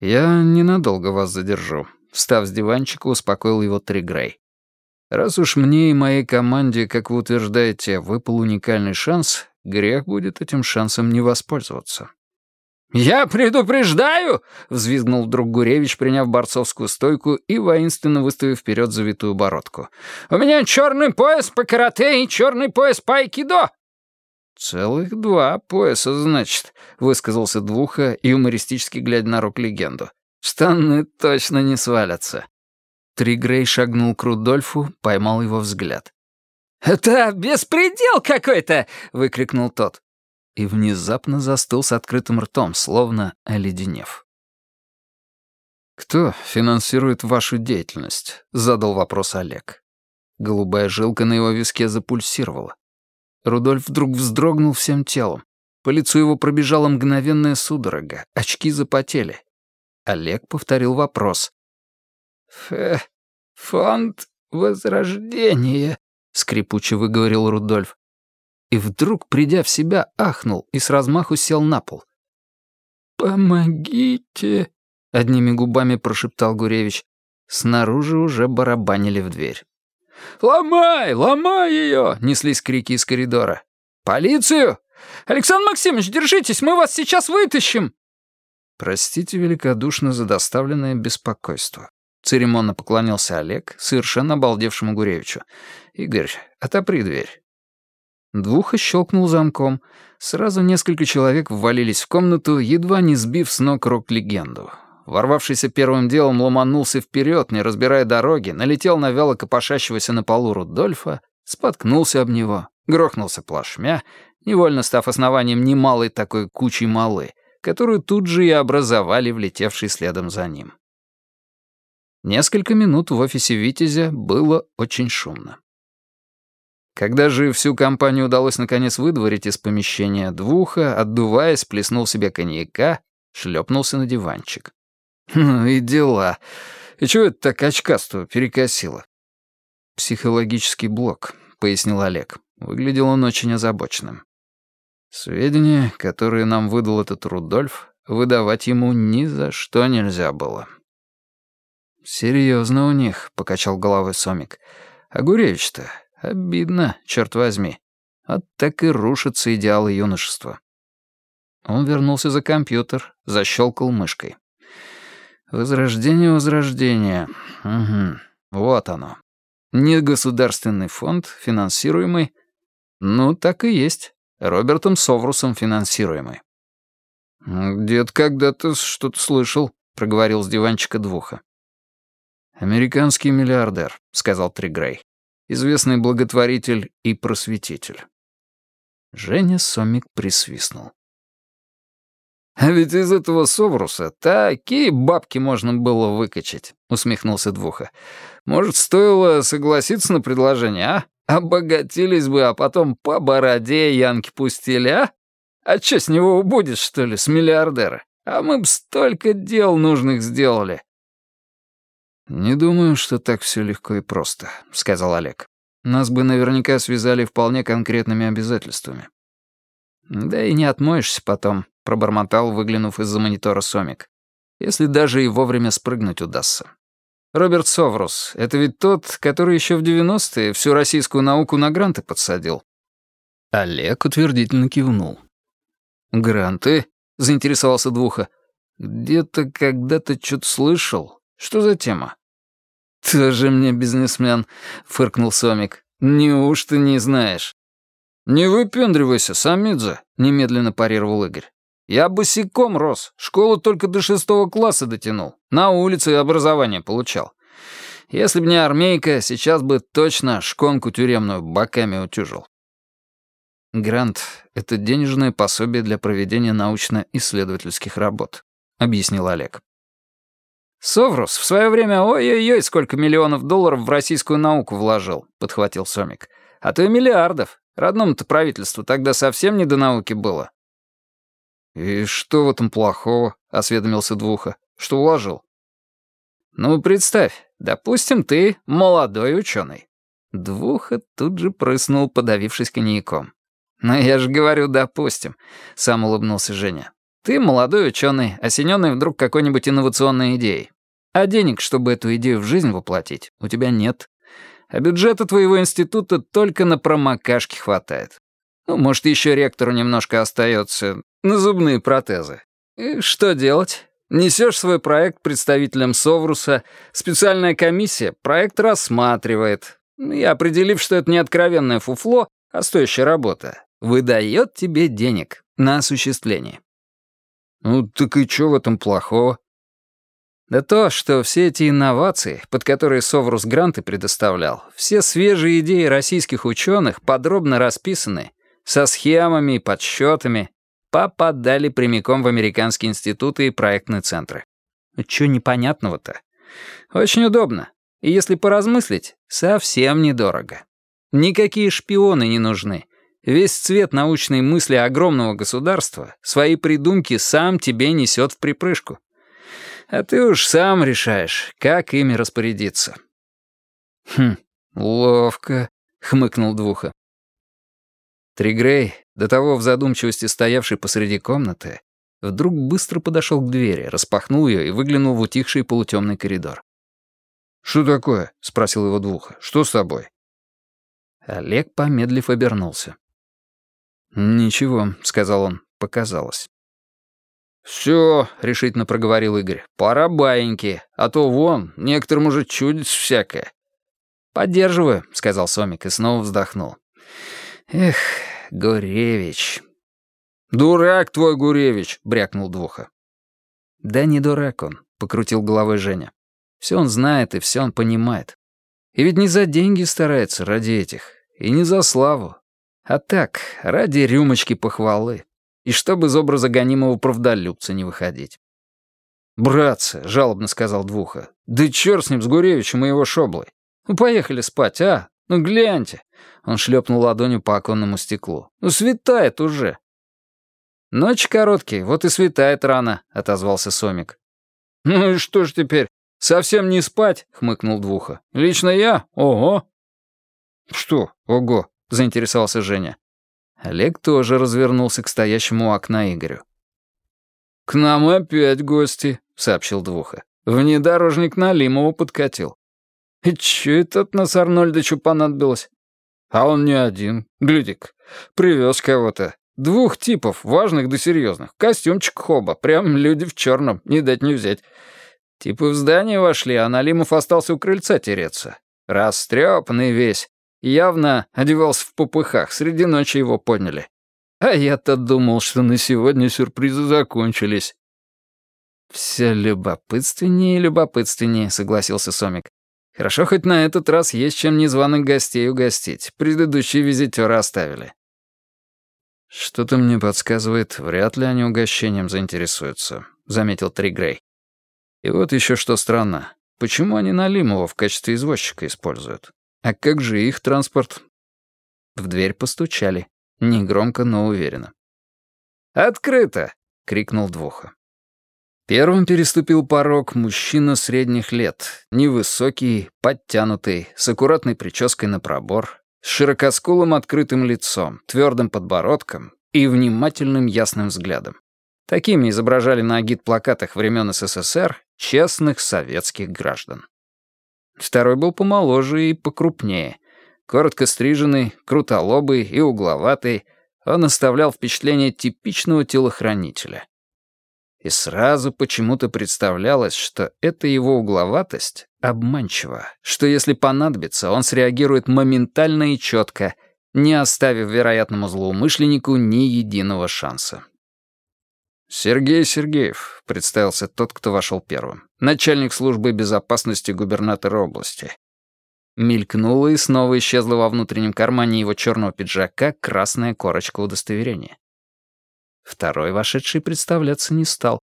«Я ненадолго вас задержу», — Встав с диванчика, успокоил его Тригрей. «Раз уж мне и моей команде, как вы утверждаете, выпал уникальный шанс, грех будет этим шансом не воспользоваться». «Я предупреждаю!» — взвизгнул вдруг Гуревич, приняв борцовскую стойку и воинственно выставив вперед завитую бородку. «У меня черный пояс по карате и черный пояс по айкидо!» «Целых два пояса, значит», — высказался Двуха, юмористически глядя на рок-легенду. «Штаны точно не свалятся». Тригрей шагнул к Рудольфу, поймал его взгляд. «Это беспредел какой-то!» — выкрикнул тот и внезапно застыл с открытым ртом, словно оледенев. «Кто финансирует вашу деятельность?» — задал вопрос Олег. Голубая жилка на его виске запульсировала. Рудольф вдруг вздрогнул всем телом. По лицу его пробежала мгновенная судорога, очки запотели. Олег повторил вопрос. «Ф... фонд Возрождения», — скрипуче выговорил Рудольф и вдруг, придя в себя, ахнул и с размаху сел на пол. «Помогите!» — одними губами прошептал Гуревич. Снаружи уже барабанили в дверь. «Ломай! Ломай ее!» — неслись крики из коридора. «Полицию! Александр Максимович, держитесь, мы вас сейчас вытащим!» «Простите великодушно за доставленное беспокойство», — церемонно поклонился Олег, совершенно обалдевшему Гуревичу. «Игорь, отопри дверь». Двуха щелкнул замком. Сразу несколько человек ввалились в комнату, едва не сбив с ног рок-легенду. Ворвавшийся первым делом ломанулся вперед, не разбирая дороги, налетел на вяло копошащегося на полу Рудольфа, споткнулся об него, грохнулся плашмя, невольно став основанием немалой такой кучи малы, которую тут же и образовали влетевшие следом за ним. Несколько минут в офисе «Витязя» было очень шумно. Когда же всю компанию удалось наконец выдворить из помещения, Двуха, отдуваясь, плеснул себе коньяка, шлепнулся на диванчик. «Ну и дела. И чего это так очкастую перекосило?» «Психологический блок», — пояснил Олег. Выглядел он очень озабоченным. Сведения, которые нам выдал этот Рудольф, выдавать ему ни за что нельзя было. «Серьезно у них», — покачал головой Сомик. «А Гуревич-то Обидно, черт возьми. Вот так и рушатся идеалы юношества. Он вернулся за компьютер, защелкал мышкой. Возрождение, возрождение. Угу. Вот оно. Не государственный фонд, финансируемый. Ну, так и есть. Робертом Соврусом финансируемый. «Где-то когда-то что-то слышал», — проговорил с диванчика Двуха. «Американский миллиардер», — сказал Тригрей известный благотворитель и просветитель. Женя Сомик присвистнул. «А ведь из этого Совруса такие бабки можно было выкачать», — усмехнулся Двуха. «Может, стоило согласиться на предложение, а? Обогатились бы, а потом по бороде янки пустили, а? А чё с него убудет, что ли, с миллиардера? А мы бы столько дел нужных сделали. «Не думаю, что так все легко и просто», — сказал Олег. «Нас бы наверняка связали вполне конкретными обязательствами». «Да и не отмоешься потом», — пробормотал, выглянув из-за монитора Сомик. «Если даже и вовремя спрыгнуть удастся». «Роберт Соврус, это ведь тот, который еще в 90-е всю российскую науку на гранты подсадил». Олег утвердительно кивнул. «Гранты?» — заинтересовался Двуха. «Где-то когда-то что-то слышал. Что за тема?» «Тоже мне бизнесмен», — фыркнул Сомик. «Неужто не знаешь?» «Не выпендривайся, Самидзе», — немедленно парировал Игорь. «Я босиком рос, школу только до шестого класса дотянул, на улице образование получал. Если б не армейка, сейчас бы точно шконку тюремную боками утюжил». «Грант — это денежное пособие для проведения научно-исследовательских работ», — объяснил Олег. «Соврус в свое время ой-ой-ой сколько миллионов долларов в российскую науку вложил», — подхватил Сомик. «А то и миллиардов. Родному-то правительству тогда совсем не до науки было». «И что в этом плохого?» — осведомился Двуха. «Что вложил?» «Ну, представь, допустим, ты молодой ученый». Двуха тут же прыснул, подавившись коньяком. «Ну, я же говорю, допустим», — сам улыбнулся Женя. «Ты молодой ученый, осененный вдруг какой-нибудь инновационной идеей. А денег, чтобы эту идею в жизнь воплотить, у тебя нет. А бюджета твоего института только на промокашки хватает. Ну, может, еще ректору немножко остается на зубные протезы. И что делать? Несешь свой проект представителям Совруса, специальная комиссия проект рассматривает, и, определив, что это не откровенное фуфло, а стоящая работа, выдает тебе денег на осуществление. Ну, так и что в этом плохого? Да то, что все эти инновации, под которые Соврус гранты предоставлял, все свежие идеи российских ученых подробно расписаны, со схемами и подсчетами, попадали прямиком в американские институты и проектные центры. Ну, Чё непонятного-то? Очень удобно. И если поразмыслить, совсем недорого. Никакие шпионы не нужны. Весь цвет научной мысли огромного государства свои придумки сам тебе несет в припрыжку. А ты уж сам решаешь, как ими распорядиться. «Хм, ловко», — хмыкнул Двуха. Тригрей, до того в задумчивости стоявший посреди комнаты, вдруг быстро подошел к двери, распахнул ее и выглянул в утихший полутемный коридор. «Что такое?» — спросил его Двуха. «Что с тобой?» Олег, помедлив, обернулся. «Ничего», — сказал он, — показалось. «Все», — решительно проговорил Игорь, — «пора баиньки, а то вон, некоторым уже чудится всякое». «Поддерживаю», — сказал Сомик и снова вздохнул. «Эх, Гуревич». «Дурак твой Гуревич», — брякнул Двуха. «Да не дурак он», — покрутил головой Женя. «Все он знает и все он понимает. И ведь не за деньги старается ради этих, и не за славу, а так, ради рюмочки похвалы. И чтобы из образа гонимого правдолюбца не выходить. «Братцы», — жалобно сказал Двуха, — «да черт с ним, с Гуревичем и его шоблой. Ну, поехали спать, а? Ну, гляньте». Он шлепнул ладонью по оконному стеклу. «Ну, светает уже». «Ночь короткий, вот и светает рано», — отозвался Сомик. «Ну и что ж теперь, совсем не спать?» — хмыкнул Двуха. «Лично я? Ого!» «Что «ого»?» — заинтересовался Женя. Олег тоже развернулся к стоящему у окна Игорю. «К нам опять гости», — сообщил Двуха. «Внедорожник Налимова подкатил». «И чё это от нас Арнольдычу понадобилось?» «А он не один. Гляди-ка, привез кого-то. Двух типов, важных да серьезных. Костюмчик хоба, прям люди в черном, не дать не взять. Типы в здание вошли, а Налимов остался у крыльца тереться. Растрепанный весь. Явно одевался в попыхах, среди ночи его подняли. А я-то думал, что на сегодня сюрпризы закончились. «Все любопытственнее и любопытственнее», — согласился Сомик. «Хорошо, хоть на этот раз есть чем незваных гостей угостить. Предыдущие визитеры оставили». «Что-то мне подсказывает, вряд ли они угощением заинтересуются», — заметил Тригрей. «И вот еще что странно. Почему они Налимова в качестве извозчика используют? А как же их транспорт? В дверь постучали. Негромко, но уверенно. «Открыто!» — крикнул Двуха. Первым переступил порог мужчина средних лет, невысокий, подтянутый, с аккуратной прической на пробор, с широкоскулым открытым лицом, твердым подбородком и внимательным ясным взглядом. Такими изображали на агит-плакатах времен СССР честных советских граждан. Второй был помоложе и покрупнее. Коротко стриженный, крутолобый и угловатый, он оставлял впечатление типичного телохранителя. И сразу почему-то представлялось, что эта его угловатость обманчива, что если понадобится, он среагирует моментально и четко, не оставив вероятному злоумышленнику ни единого шанса. «Сергей Сергеев», — представился тот, кто вошел первым, начальник службы безопасности губернатора области. Мелькнула и снова исчезла во внутреннем кармане его черного пиджака красная корочка удостоверения. Второй вошедший представляться не стал.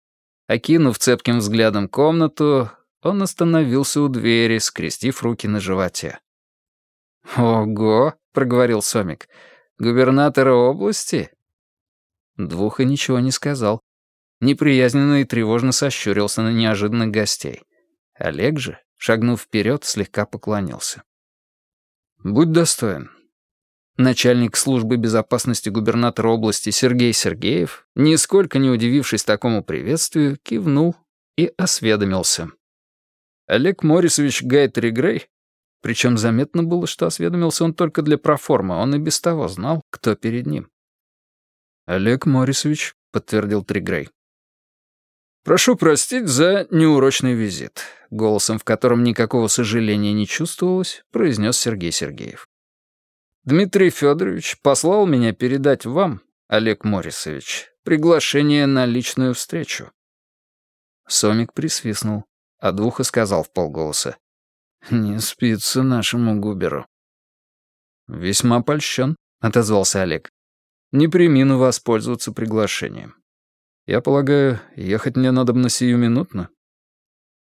Окинув цепким взглядом комнату, он остановился у двери, скрестив руки на животе. «Ого!» — проговорил Сомик. «Губернатора области?» Двух и ничего не сказал неприязненно и тревожно сощурился на неожиданных гостей. Олег же, шагнув вперед, слегка поклонился. «Будь достоин». Начальник службы безопасности губернатора области Сергей Сергеев, нисколько не удивившись такому приветствию, кивнул и осведомился. Олег Морисович Гайтри Грей? Причем заметно было, что осведомился он только для проформы, он и без того знал, кто перед ним. «Олег Морисович», — подтвердил Тригрей. «Прошу простить за неурочный визит», — голосом, в котором никакого сожаления не чувствовалось, произнес Сергей Сергеев. «Дмитрий Федорович послал меня передать вам, Олег Морисович, приглашение на личную встречу». Сомик присвистнул, а Двуха сказал в полголоса. «Не спится нашему Губеру». «Весьма польщен», — отозвался Олег. «Не примину воспользоваться приглашением. Я полагаю, ехать мне надо на сиюминутно?»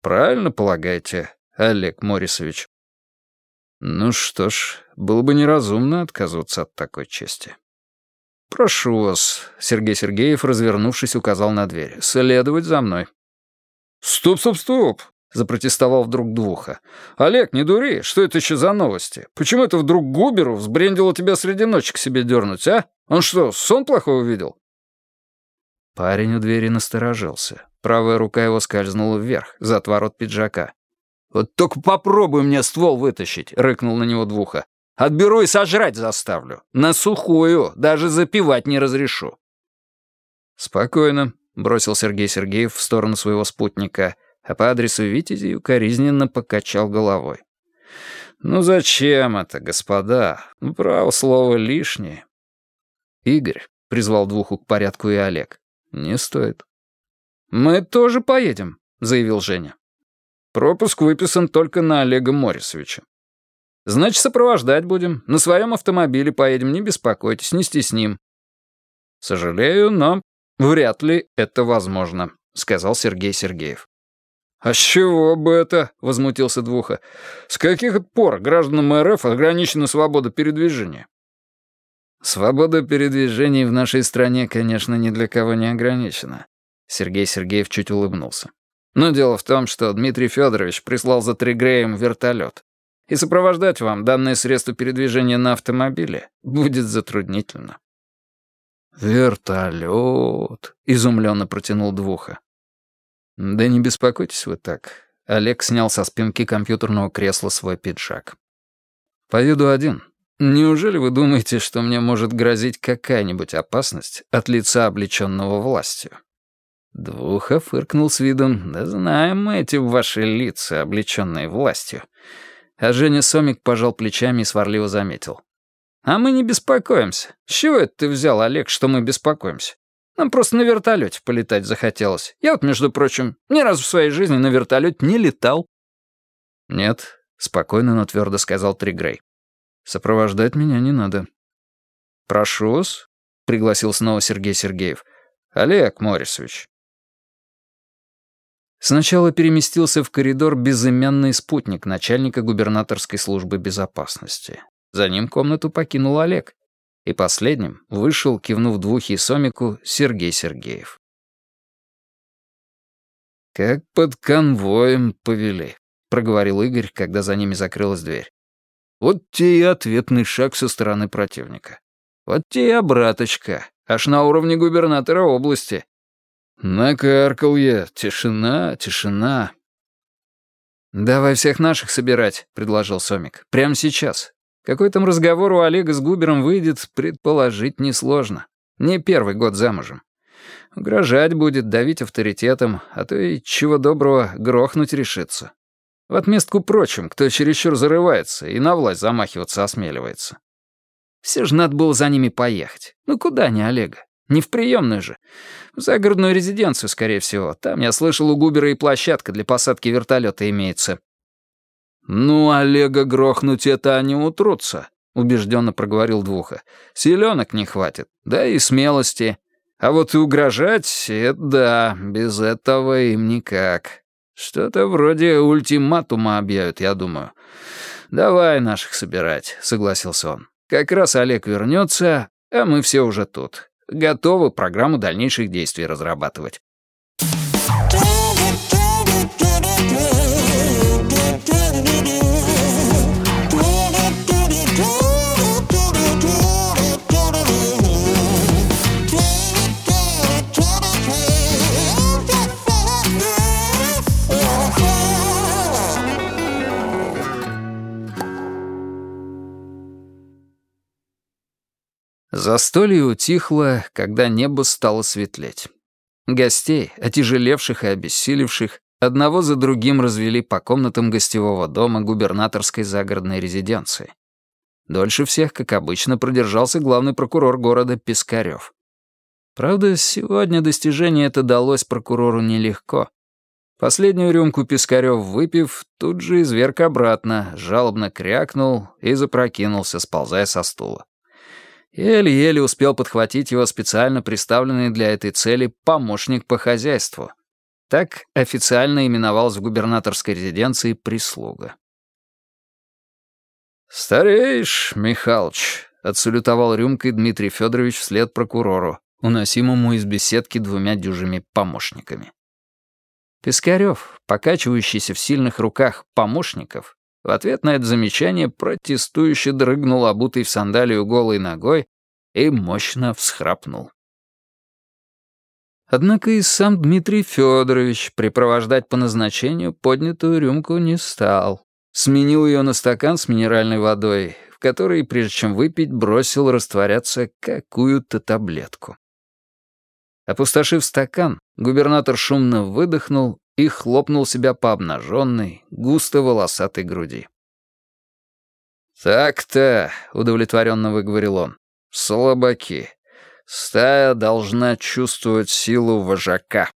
«Правильно полагаете, Олег Морисович?» «Ну что ж, было бы неразумно отказываться от такой чести». «Прошу вас», — Сергей Сергеев, развернувшись, указал на дверь, — «следовать за мной». «Стоп, стоп, стоп!» — запротестовал вдруг Двуха. «Олег, не дури, что это еще за новости? Почему это вдруг Губеру взбрендило тебя среди ночи к себе дернуть, а? Он что, сон плохой увидел?» Парень у двери насторожился. Правая рука его скользнула вверх, за отворот пиджака. «Вот только попробуй мне ствол вытащить», — рыкнул на него Двуха. «Отберу и сожрать заставлю. На сухую, даже запивать не разрешу». «Спокойно», — бросил Сергей Сергеев в сторону своего спутника — а по адресу Витязи укоризненно покачал головой. «Ну зачем это, господа? Право слово лишнее». «Игорь», — призвал двуху к порядку и Олег, — «не стоит». «Мы тоже поедем», — заявил Женя. «Пропуск выписан только на Олега Морисовича. Значит, сопровождать будем. На своем автомобиле поедем, не беспокойтесь, не стесним». «Сожалею, но вряд ли это возможно», — сказал Сергей Сергеев. «А с чего бы это?» — возмутился Двуха. «С каких пор гражданам РФ ограничена свобода передвижения?» «Свобода передвижений в нашей стране, конечно, ни для кого не ограничена». Сергей Сергеев чуть улыбнулся. «Но дело в том, что Дмитрий Федорович прислал за Тригреем вертолет, и сопровождать вам данное средство передвижения на автомобиле будет затруднительно». «Вертолет», — изумленно протянул Двуха. «Да не беспокойтесь вы так». Олег снял со спинки компьютерного кресла свой пиджак. «Поеду один. Неужели вы думаете, что мне может грозить какая-нибудь опасность от лица, облеченного властью?» Двуха фыркнул с видом «Да знаем мы эти ваши лица, облеченные властью». А Женя Сомик пожал плечами и сварливо заметил. «А мы не беспокоимся. С чего это ты взял, Олег, что мы беспокоимся? Нам просто на вертолете полетать захотелось. Я вот, между прочим, ни разу в своей жизни на вертолете не летал». «Нет», — спокойно, но твердо сказал Тригрей. «Сопровождать меня не надо». «Прошу вас», — пригласил снова Сергей Сергеев. «Олег Морисович». Сначала переместился в коридор безымянный спутник начальника губернаторской службы безопасности. За ним комнату покинул Олег. И последним вышел, кивнув двухи Сомику, Сергей Сергеев. «Как под конвоем повели», — проговорил Игорь, когда за ними закрылась дверь. «Вот те и ответный шаг со стороны противника. Вот те и обраточка, аж на уровне губернатора области. Накаркал я, тишина, тишина». «Давай всех наших собирать», — предложил Сомик. «Прямо сейчас. Какой там разговор у Олега с Губером выйдет, предположить несложно. Не первый год замужем. Угрожать будет, давить авторитетом, а то и, чего доброго, грохнуть решится. В отместку прочим, кто чересчур зарывается и на власть замахиваться осмеливается. Все же надо было за ними поехать. Ну куда не Олега? Не в приемную же. В загородную резиденцию, скорее всего. Там, я слышал, у Губера и площадка для посадки вертолета имеется. «Ну, Олега грохнуть это они утрутся», — убежденно проговорил Двуха. «Селенок не хватит, да и смелости. А вот и угрожать — это да, без этого им никак. Что-то вроде ультиматума объявят, я думаю. Давай наших собирать», — согласился он. «Как раз Олег вернется, а мы все уже тут. Готовы программу дальнейших действий разрабатывать». Застолье утихло, когда небо стало светлеть. Гостей, отяжелевших и обессилевших, одного за другим развели по комнатам гостевого дома губернаторской загородной резиденции. Дольше всех, как обычно, продержался главный прокурор города Пискарев. Правда, сегодня достижение это далось прокурору нелегко. Последнюю рюмку Пискарев выпив, тут же изверг обратно, жалобно крякнул и запрокинулся, сползая со стула. Еле-еле успел подхватить его специально приставленный для этой цели помощник по хозяйству. Так официально именовалась в губернаторской резиденции прислуга. «Стареешь, Михалыч», — отсалютовал рюмкой Дмитрий Федорович вслед прокурору, уносимому из беседки двумя дюжими помощниками. Пискарев, покачивающийся в сильных руках помощников, в ответ на это замечание протестующе дрыгнул обутый в сандалию голой ногой и мощно всхрапнул. Однако и сам Дмитрий Федорович припровождать по назначению поднятую рюмку не стал. Сменил ее на стакан с минеральной водой, в который, прежде чем выпить, бросил растворяться какую-то таблетку. Опустошив стакан, губернатор шумно выдохнул и хлопнул себя по обнаженной, густо волосатой груди. «Так-то», — удовлетворенно выговорил он, — «слабаки. Стая должна чувствовать силу вожака».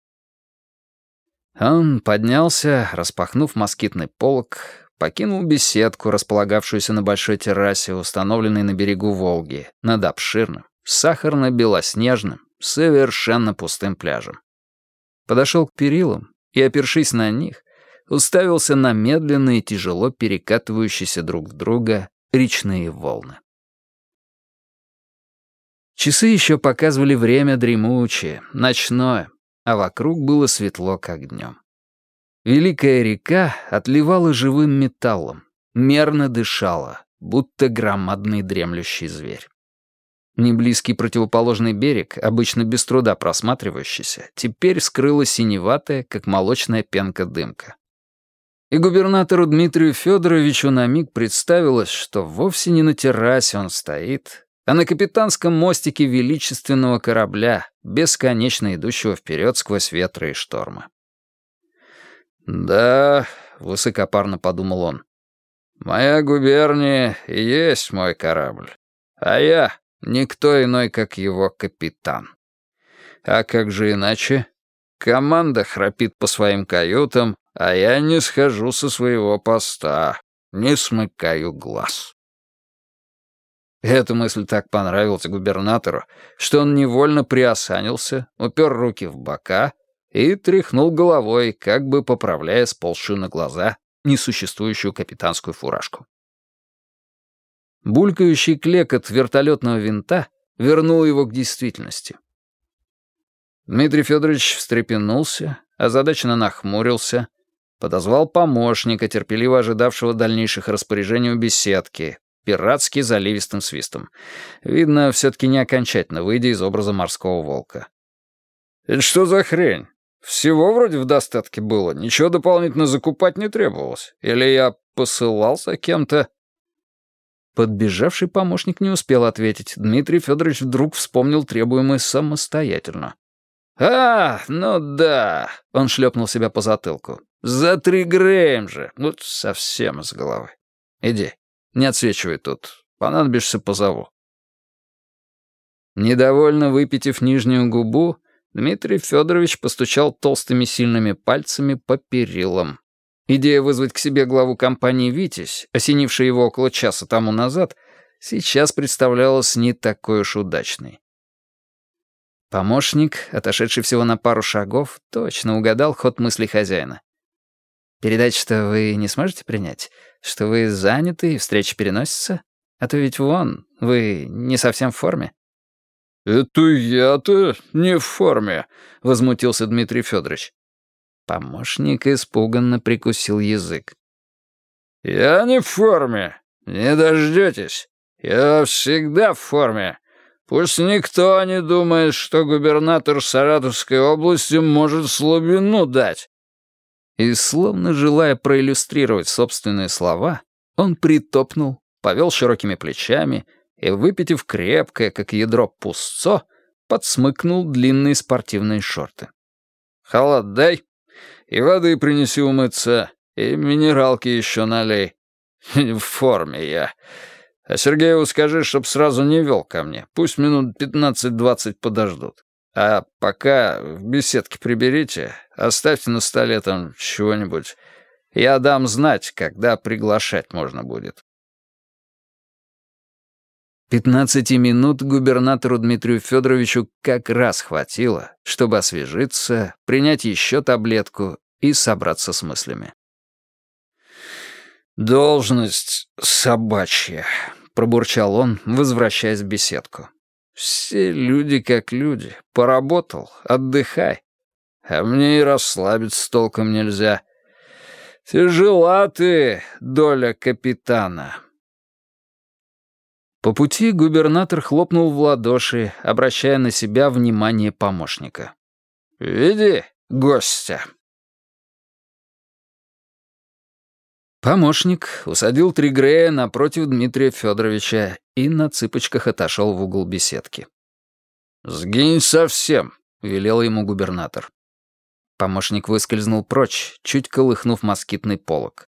Он поднялся, распахнув москитный полог, покинул беседку, располагавшуюся на большой террасе, установленной на берегу Волги, над обширным, сахарно-белоснежным, совершенно пустым пляжем. Подошел к перилам и, опершись на них, уставился на медленные, тяжело перекатывающиеся друг в друга речные волны. Часы еще показывали время дремучее, ночное, а вокруг было светло, как днем. Великая река отливала живым металлом, мерно дышала, будто громадный дремлющий зверь. Неблизкий противоположный берег, обычно без труда просматривающийся, теперь скрыла синеватая, как молочная пенка дымка. И губернатору Дмитрию Федоровичу на миг представилось, что вовсе не на террасе он стоит, а на капитанском мостике величественного корабля, бесконечно идущего вперед сквозь ветры и штормы. «Да», — высокопарно подумал он, — «моя губерния и есть мой корабль, а я Никто иной, как его капитан. А как же иначе? Команда храпит по своим каютам, а я не схожу со своего поста, не смыкаю глаз. Эта мысль так понравилась губернатору, что он невольно приосанился, упер руки в бока и тряхнул головой, как бы поправляя сползшую на глаза несуществующую капитанскую фуражку. Булькающий клекот вертолетного винта вернул его к действительности. Дмитрий Федорович встрепенулся, озадаченно нахмурился, подозвал помощника, терпеливо ожидавшего дальнейших распоряжений у беседки, пиратски заливистым свистом. Видно, все-таки не окончательно, выйдя из образа морского волка. «Это что за хрень? Всего вроде в достатке было, ничего дополнительно закупать не требовалось. Или я посылал за кем-то?» Подбежавший помощник не успел ответить. Дмитрий Федорович вдруг вспомнил требуемое самостоятельно. «А, ну да!» — он шлепнул себя по затылку. «За три грэм же! Ну, совсем из головы. Иди, не отсвечивай тут. Понадобишься, позову». Недовольно выпитив нижнюю губу, Дмитрий Федорович постучал толстыми сильными пальцами по перилам. Идея вызвать к себе главу компании «Витязь», осенившая его около часа тому назад, сейчас представлялась не такой уж удачной. Помощник, отошедший всего на пару шагов, точно угадал ход мыслей хозяина. «Передать, что вы не сможете принять? Что вы заняты и встреча переносится? А то ведь вон, вы не совсем в форме». «Это я-то не в форме», — возмутился Дмитрий Федорович. Помощник испуганно прикусил язык. «Я не в форме. Не дождетесь. Я всегда в форме. Пусть никто не думает, что губернатор Саратовской области может слабину дать». И, словно желая проиллюстрировать собственные слова, он притопнул, повел широкими плечами и, выпитив крепкое, как ядро пустцо, подсмыкнул длинные спортивные шорты. «Халат дай, и воды принеси умыться, и минералки еще налей. В форме я. А Сергееву скажи, чтоб сразу не вел ко мне. Пусть минут пятнадцать-двадцать подождут. А пока в беседке приберите, оставьте на столе там чего-нибудь. Я дам знать, когда приглашать можно будет. Пятнадцати минут губернатору Дмитрию Федоровичу как раз хватило, чтобы освежиться, принять еще таблетку и собраться с мыслями. «Должность собачья», — пробурчал он, возвращаясь в беседку. «Все люди как люди. Поработал, отдыхай. А мне и расслабиться толком нельзя. Тяжела ты, доля капитана». По пути губернатор хлопнул в ладоши, обращая на себя внимание помощника. «Веди гостя». Помощник усадил Тригрея напротив Дмитрия Федоровича и на цыпочках отошел в угол беседки. «Сгинь совсем», — велел ему губернатор. Помощник выскользнул прочь, чуть колыхнув москитный полог.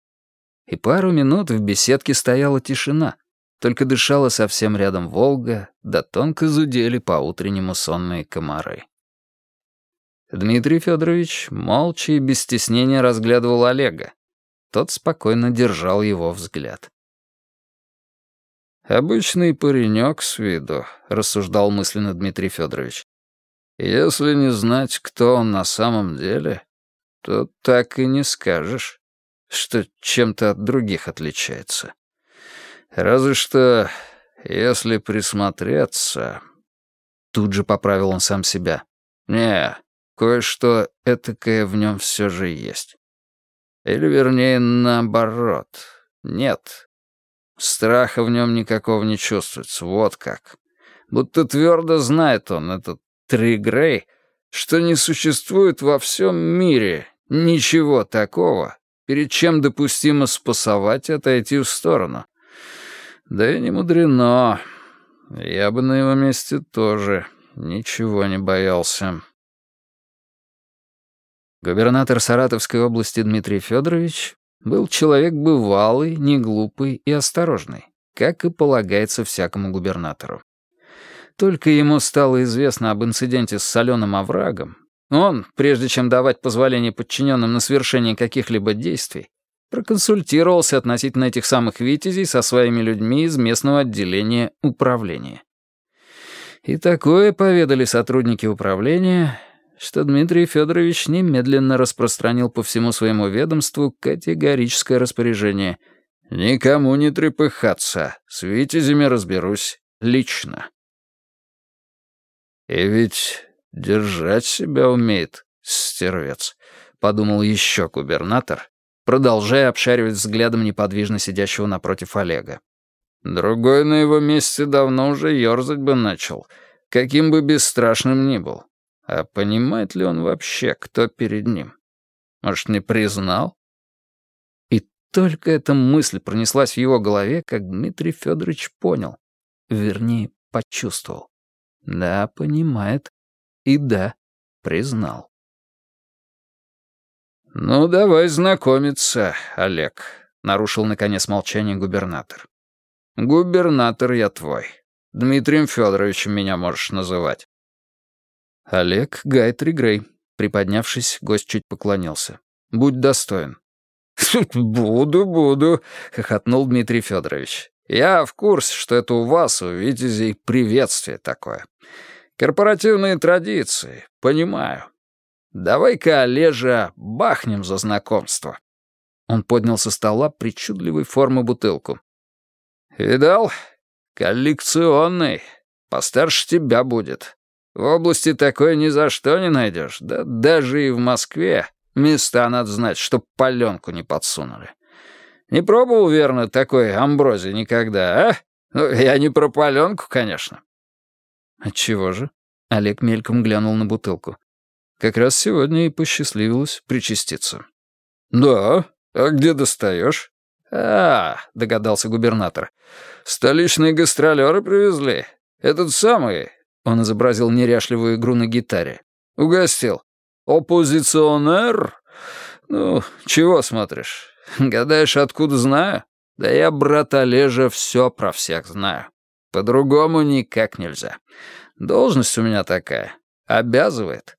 И пару минут в беседке стояла тишина, только дышала совсем рядом Волга, да тонко зудели по-утреннему сонные комары. Дмитрий Федорович молча и без стеснения разглядывал Олега, тот спокойно держал его взгляд. «Обычный паренек с виду», — рассуждал мысленно Дмитрий Федорович. «Если не знать, кто он на самом деле, то так и не скажешь, что чем-то от других отличается. Разве что, если присмотреться...» Тут же поправил он сам себя. «Не, кое-что этакое в нем все же есть. Или, вернее, наоборот. Нет. Страха в нем никакого не чувствуется, вот как. Будто твердо знает он, этот Тригрей, что не существует во всем мире ничего такого, перед чем допустимо спасовать и отойти в сторону. Да и не мудрено. Я бы на его месте тоже ничего не боялся. Губернатор Саратовской области Дмитрий Федорович был человек бывалый, неглупый и осторожный, как и полагается всякому губернатору. Только ему стало известно об инциденте с соленым оврагом, он, прежде чем давать позволение подчиненным на совершение каких-либо действий, проконсультировался относительно этих самых витязей со своими людьми из местного отделения управления. И такое поведали сотрудники управления, что Дмитрий Федорович немедленно распространил по всему своему ведомству категорическое распоряжение «Никому не трепыхаться, с витязями разберусь лично». «И ведь держать себя умеет, стервец», — подумал еще губернатор, продолжая обшаривать взглядом неподвижно сидящего напротив Олега. «Другой на его месте давно уже ерзать бы начал, каким бы бесстрашным ни был. А понимает ли он вообще, кто перед ним? Может, не признал? И только эта мысль пронеслась в его голове, как Дмитрий Федорович понял. Вернее, почувствовал. Да, понимает. И да, признал. «Ну, давай знакомиться, Олег», — нарушил наконец молчание губернатор. «Губернатор я твой. Дмитрием Федоровичем меня можешь называть. «Олег Гайтри Грей», — приподнявшись, гость чуть поклонился. «Будь достоин». «Буду, буду», — хохотнул Дмитрий Федорович. «Я в курсе, что это у вас, у Витязей, приветствие такое. Корпоративные традиции, понимаю. Давай-ка, Олежа, бахнем за знакомство». Он поднял со стола причудливой формы бутылку. «Видал? Коллекционный. Постарше тебя будет. В области такое ни за что не найдешь, да даже и в Москве места надо знать, чтоб паленку не подсунули. Не пробовал, верно, такой амброзии никогда, а? Ну, я не про паленку, конечно. Отчего же? Олег мельком глянул на бутылку. Как раз сегодня и посчастливилось причаститься. Да? А где достаешь? «А, — догадался губернатор, — столичные гастролеры привезли. Этот самый, — он изобразил неряшливую игру на гитаре, — угостил. Оппозиционер? Ну, чего смотришь? Гадаешь, откуда знаю? Да я, брат Олежа, все про всех знаю. По-другому никак нельзя. Должность у меня такая. Обязывает.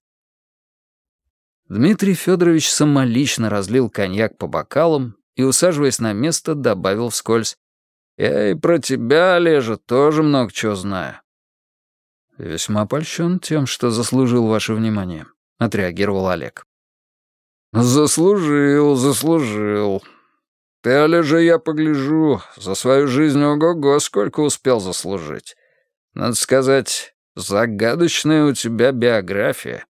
Дмитрий Федорович самолично разлил коньяк по бокалам и, усаживаясь на место, добавил вскользь. «Я и про тебя, Олежа, тоже много чего знаю». «Весьма польщен тем, что заслужил ваше внимание», — отреагировал Олег. «Заслужил, заслужил. Ты, Олежа, я погляжу, за свою жизнь ого-го сколько успел заслужить. Надо сказать, загадочная у тебя биография.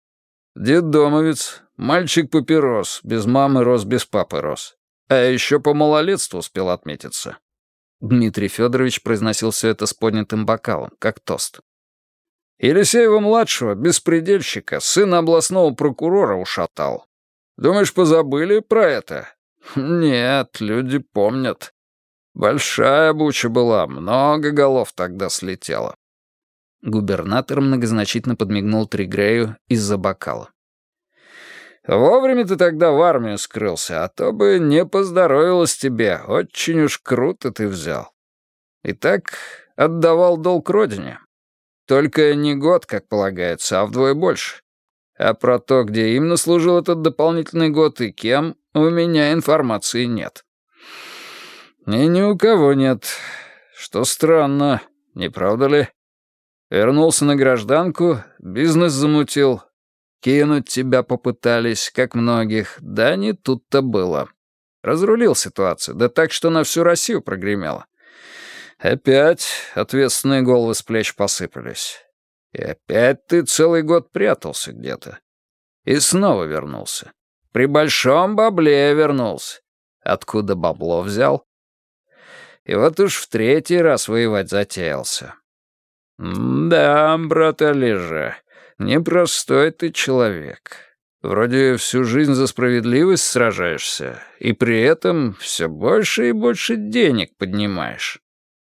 Деддомовец, мальчик-папирос, без мамы рос, без папы рос. А еще по малолетству успел отметиться». Дмитрий Федорович произносил все это с поднятым бокалом, как тост. Елисеева-младшего, беспредельщика, сына областного прокурора ушатал. Думаешь, позабыли про это? Нет, люди помнят. Большая буча была, много голов тогда слетело. Губернатор многозначительно подмигнул Тригрею из-за бокала. «Вовремя ты тогда в армию скрылся, а то бы не поздоровилось тебе. Очень уж круто ты взял. И так отдавал долг родине. Только не год, как полагается, а вдвое больше. А про то, где именно служил этот дополнительный год и кем, у меня информации нет. И ни у кого нет. Что странно, не правда ли? Вернулся на гражданку, бизнес замутил, Кинуть тебя попытались, как многих, да не тут-то было. Разрулил ситуацию, да так, что на всю Россию прогремело. Опять ответственные головы с плеч посыпались. И опять ты целый год прятался где-то. И снова вернулся. При большом бабле вернулся. Откуда бабло взял? И вот уж в третий раз воевать затеялся. «Да, брат Олежа, Непростой ты человек. Вроде всю жизнь за справедливость сражаешься, и при этом все больше и больше денег поднимаешь».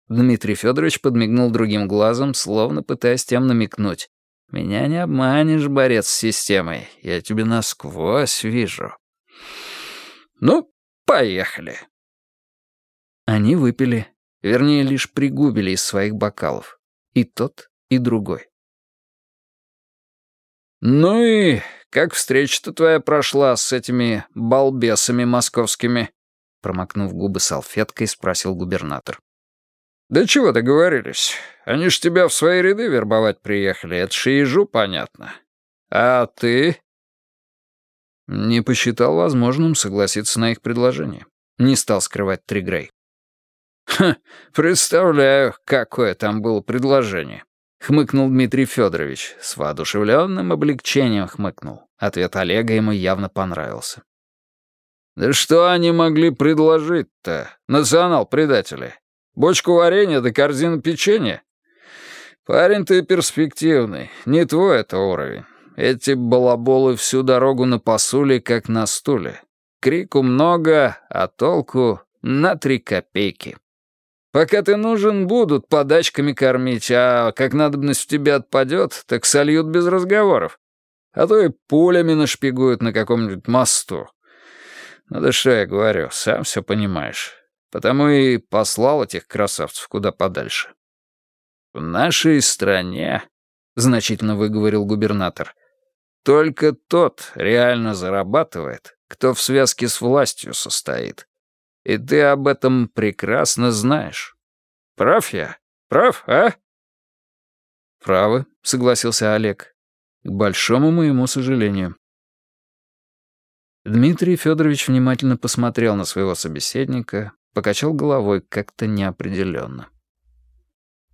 Дмитрий Федорович подмигнул другим глазом, словно пытаясь тем намекнуть. «Меня не обманешь, борец с системой. Я тебе насквозь вижу». «Ну, поехали». Они выпили, вернее, лишь пригубили из своих бокалов. И тот, и другой. «Ну и как встреча-то твоя прошла с этими балбесами московскими?» Промокнув губы салфеткой, спросил губернатор. «Да чего договорились? Они ж тебя в свои ряды вербовать приехали, это ж ежу понятно. А ты?» Не посчитал возможным согласиться на их предложение. Не стал скрывать Тригрей. «Ха, представляю, какое там было предложение. — хмыкнул Дмитрий Федорович. С воодушевленным облегчением хмыкнул. Ответ Олега ему явно понравился. «Да что они могли предложить-то, национал-предатели? Бочку варенья да корзину печенья? Парень ты перспективный, не твой это уровень. Эти балаболы всю дорогу на посуле, как на стуле. Крику много, а толку на три копейки». Пока ты нужен, будут подачками кормить, а как надобность в тебе отпадет, так сольют без разговоров. А то и пулями нашпигуют на каком-нибудь мосту. Ну да что я говорю, сам все понимаешь. Потому и послал этих красавцев куда подальше. В нашей стране, — значительно выговорил губернатор, — только тот реально зарабатывает, кто в связке с властью состоит. И ты об этом прекрасно знаешь. Прав я? Прав, а?» «Правы», — согласился Олег. «К большому моему сожалению». Дмитрий Федорович внимательно посмотрел на своего собеседника, покачал головой как-то неопределенно.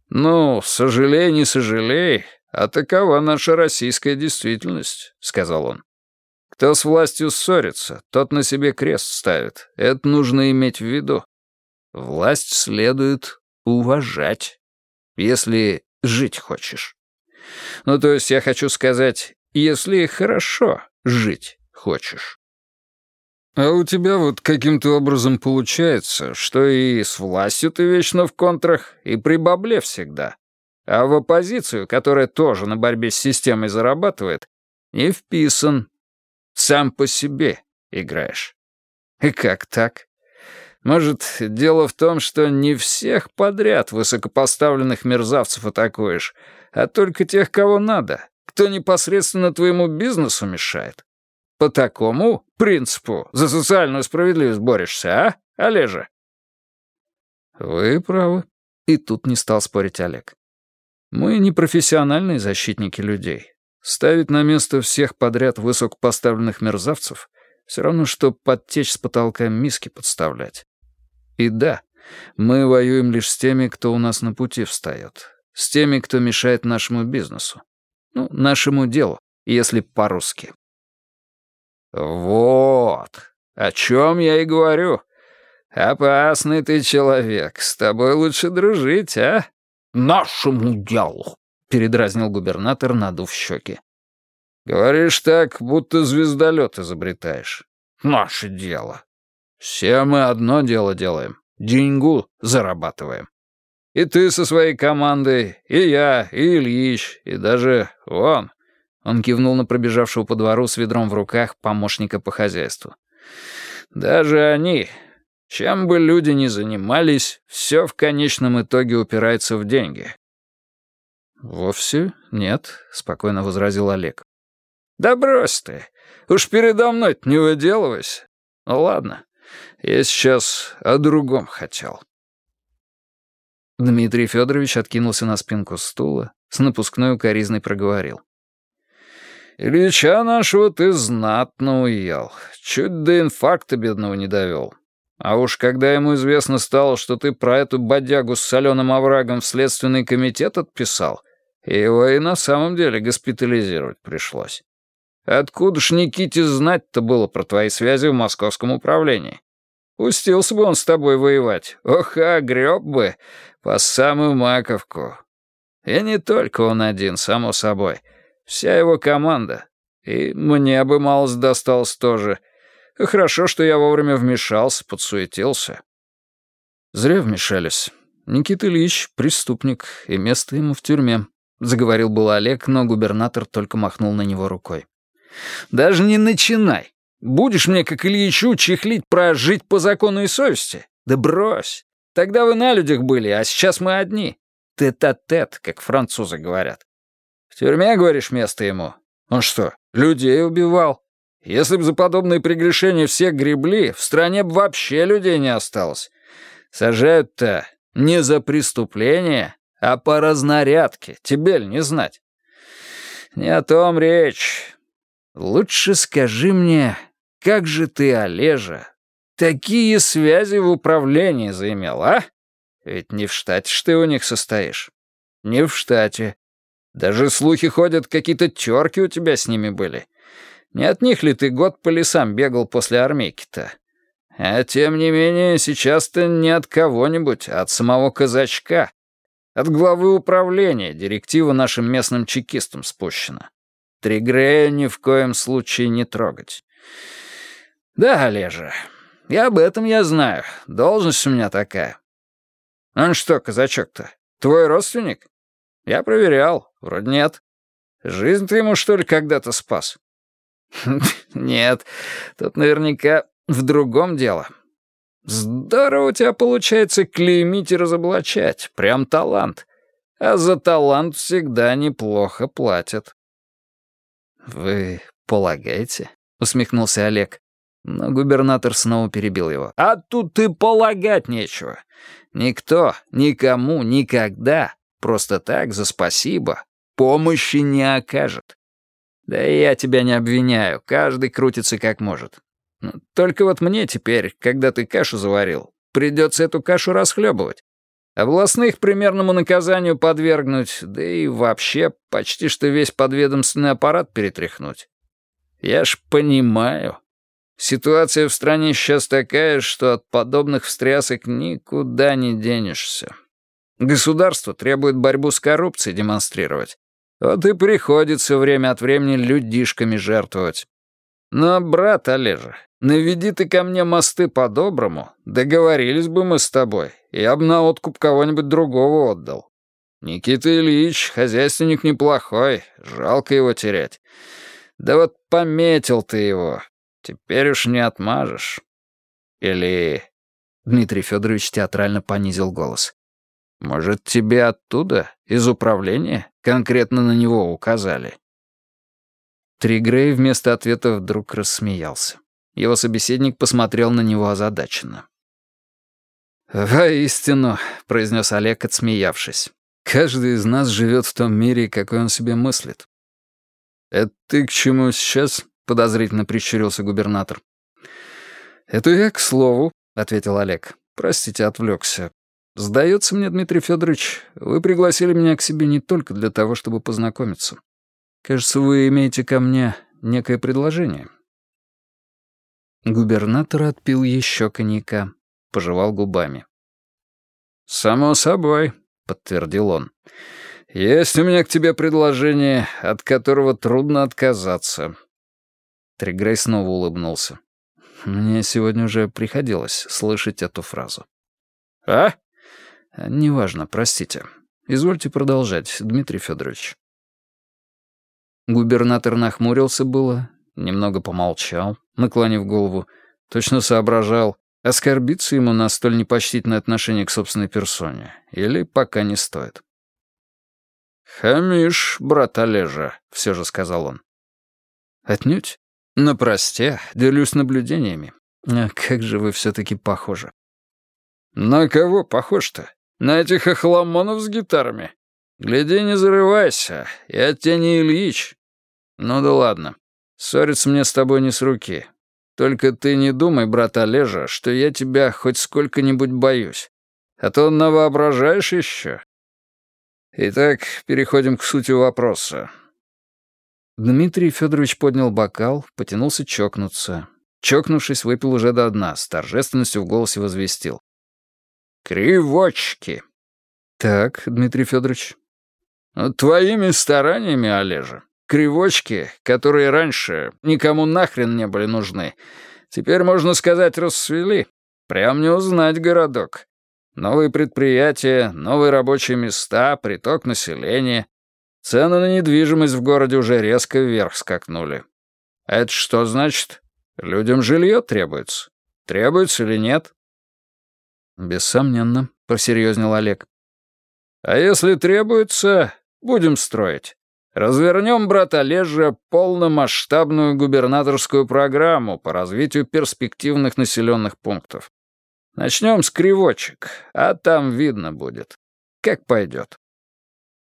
«Ну, сожалей, не сожалей, а такова наша российская действительность», — сказал он. Кто с властью ссорится, тот на себе крест ставит. Это нужно иметь в виду. Власть следует уважать, если жить хочешь. Ну, то есть я хочу сказать, если хорошо жить хочешь. «А у тебя вот каким-то образом получается, что и с властью ты вечно в контрах, и при бабле всегда. А в оппозицию, которая тоже на борьбе с системой зарабатывает, не вписан. Сам по себе играешь. И как так? Может, дело в том, что не всех подряд высокопоставленных мерзавцев атакуешь, а только тех, кого надо, кто непосредственно твоему бизнесу мешает. По такому принципу за социальную справедливость борешься, а, Олежа?» «Вы правы». И тут не стал спорить Олег. «Мы не профессиональные защитники людей. Ставить на место всех подряд высокопоставленных мерзавцев все равно, что подтечь с потолка миски подставлять. И да, мы воюем лишь с теми, кто у нас на пути встает, с теми, кто мешает нашему бизнесу. Ну, нашему делу, если по-русски. «Вот, о чем я и говорю. Опасный ты человек, с тобой лучше дружить, а?» «Нашему делу», — передразнил губернатор, надув щеки. «Говоришь так, будто звездолет изобретаешь. Наше дело. Все мы одно дело делаем. Деньгу зарабатываем. И ты со своей командой, и я, и Ильич, и даже он, он кивнул на пробежавшего по двору с ведром в руках помощника по хозяйству. «Даже они, чем бы люди ни занимались, все в конечном итоге упирается в деньги». «Вовсе нет», — спокойно возразил Олег. «Да брось ты, уж передо мной не выделывайся. Ну ладно, я сейчас о другом хотел». Дмитрий Федорович откинулся на спинку стула, с напускной укоризной проговорил. Ильича нашего ты знатно уел. Чуть до инфаркта бедного не довел. А уж когда ему известно стало, что ты про эту бодягу с соленым оврагом в следственный комитет отписал, его и на самом деле госпитализировать пришлось. Откуда ж Никите знать-то было про твои связи в московском управлении? Пустился бы он с тобой воевать. Ох, а греб бы по самую маковку. И не только он один, само собой — Вся его команда. И мне бы малость досталось тоже. Хорошо, что я вовремя вмешался, подсуетился. Зря вмешались. Никита Ильич — преступник, и место ему в тюрьме. Заговорил был Олег, но губернатор только махнул на него рукой. «Даже не начинай. Будешь мне, как Ильичу, чехлить про жить по закону и совести? Да брось. Тогда вы на людях были, а сейчас мы одни. Тет-а-тет, -тет, как французы говорят. В тюрьме, говоришь, место ему? Он что, людей убивал? Если бы за подобные прегрешения все гребли, в стране бы вообще людей не осталось. Сажают-то не за преступление, а по разнарядке, тебе ли не знать? Не о том речь. Лучше скажи мне, как же ты, Олежа, такие связи в управлении заимел, а? Ведь не в штате ж ты у них состоишь. Не в штате. Даже слухи ходят, какие-то терки у тебя с ними были. Не от них ли ты год по лесам бегал после армейки-то? А тем не менее, сейчас-то не от кого-нибудь, а от самого казачка. От главы управления директива нашим местным чекистам спущена. Тригрея ни в коем случае не трогать. Да, Олежа, и об этом я знаю. Должность у меня такая. Он что, казачок-то, твой родственник? Я проверял, вроде нет. Жизнь ты ему, что ли, когда-то спас? Нет, тут наверняка в другом дело. Здорово у тебя получается клеймить и разоблачать. Прям талант. А за талант всегда неплохо платят. «Вы полагаете?» — усмехнулся Олег. Но губернатор снова перебил его. «А тут и полагать нечего. Никто, никому, никогда Просто так, за спасибо, помощи не окажет. Да и я тебя не обвиняю, каждый крутится как может. Ну, только вот мне теперь, когда ты кашу заварил, придется эту кашу расхлебывать. Областных примерному наказанию подвергнуть, да и вообще почти что весь подведомственный аппарат перетряхнуть. Я ж понимаю. Ситуация в стране сейчас такая, что от подобных встрясок никуда не денешься. Государство требует борьбу с коррупцией демонстрировать. Вот и приходится время от времени людишками жертвовать. Но, брат Олежа, наведи ты ко мне мосты по-доброму, договорились бы мы с тобой, я бы на откуп кого-нибудь другого отдал. Никита Ильич, хозяйственник неплохой, жалко его терять. Да вот пометил ты его, теперь уж не отмажешь. Или...» Дмитрий Федорович театрально понизил голос. «Может, тебе оттуда, из управления, конкретно на него указали?» Тригрей вместо ответа вдруг рассмеялся. Его собеседник посмотрел на него озадаченно. «Воистину», — произнес Олег, отсмеявшись, «каждый из нас живет в том мире, какой он себе мыслит». «Это ты к чему сейчас?» — подозрительно прищурился губернатор. «Это я к слову», — ответил Олег. «Простите, отвлекся. Сдается мне, Дмитрий Федорович, вы пригласили меня к себе не только для того, чтобы познакомиться. Кажется, вы имеете ко мне некое предложение». Губернатор отпил еще коньяка, пожевал губами. «Само собой», — подтвердил он. «Есть у меня к тебе предложение, от которого трудно отказаться». Тригрей снова улыбнулся. Мне сегодня уже приходилось слышать эту фразу. «А?» «Неважно, простите. Извольте продолжать, Дмитрий Федорович». Губернатор нахмурился было, немного помолчал, наклонив голову, точно соображал, оскорбиться ему на столь непочтительное отношение к собственной персоне или пока не стоит. «Хамиш, брат Олежа», — все же сказал он. «Отнюдь. На просте, делюсь наблюдениями. А как же вы все-таки похожи». «На кого похож-то? На этих охламонов с гитарами? Гляди, не зарывайся, я тебе не Ильич. Ну да ладно, ссориться мне с тобой не с руки. Только ты не думай, брат Олежа, что я тебя хоть сколько-нибудь боюсь. А то навоображаешь еще. Итак, переходим к сути вопроса. Дмитрий Федорович поднял бокал, потянулся чокнуться. Чокнувшись, выпил уже до дна, с торжественностью в голосе возвестил. «Кривочки». «Так, Дмитрий Федорович». «Твоими стараниями, Олежа, кривочки, которые раньше никому нахрен не были нужны, теперь, можно сказать, расцвели. Прям не узнать городок. Новые предприятия, новые рабочие места, приток населения. Цены на недвижимость в городе уже резко вверх скакнули. А это что значит? Людям жилье требуется. Требуется или нет? Бессомненно, просерьезнел Олег. А если требуется, будем строить. Развернем, брат Олежа, полномасштабную губернаторскую программу по развитию перспективных населенных пунктов. Начнем с кривочек, а там видно будет. Как пойдет.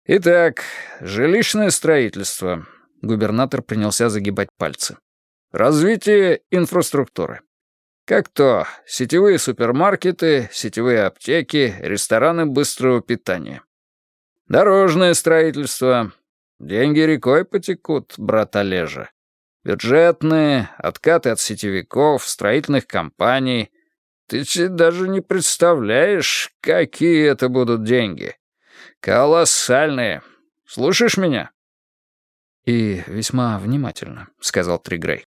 Итак, жилищное строительство. Губернатор принялся загибать пальцы. Развитие инфраструктуры. Как то сетевые супермаркеты, сетевые аптеки, рестораны быстрого питания. Дорожное строительство. Деньги рекой потекут, брат Олежа. Бюджетные, откаты от сетевиков, строительных компаний. Ты даже не представляешь, какие это будут деньги. «Колоссальные. Слушаешь меня?» «И весьма внимательно», — сказал Тригрей.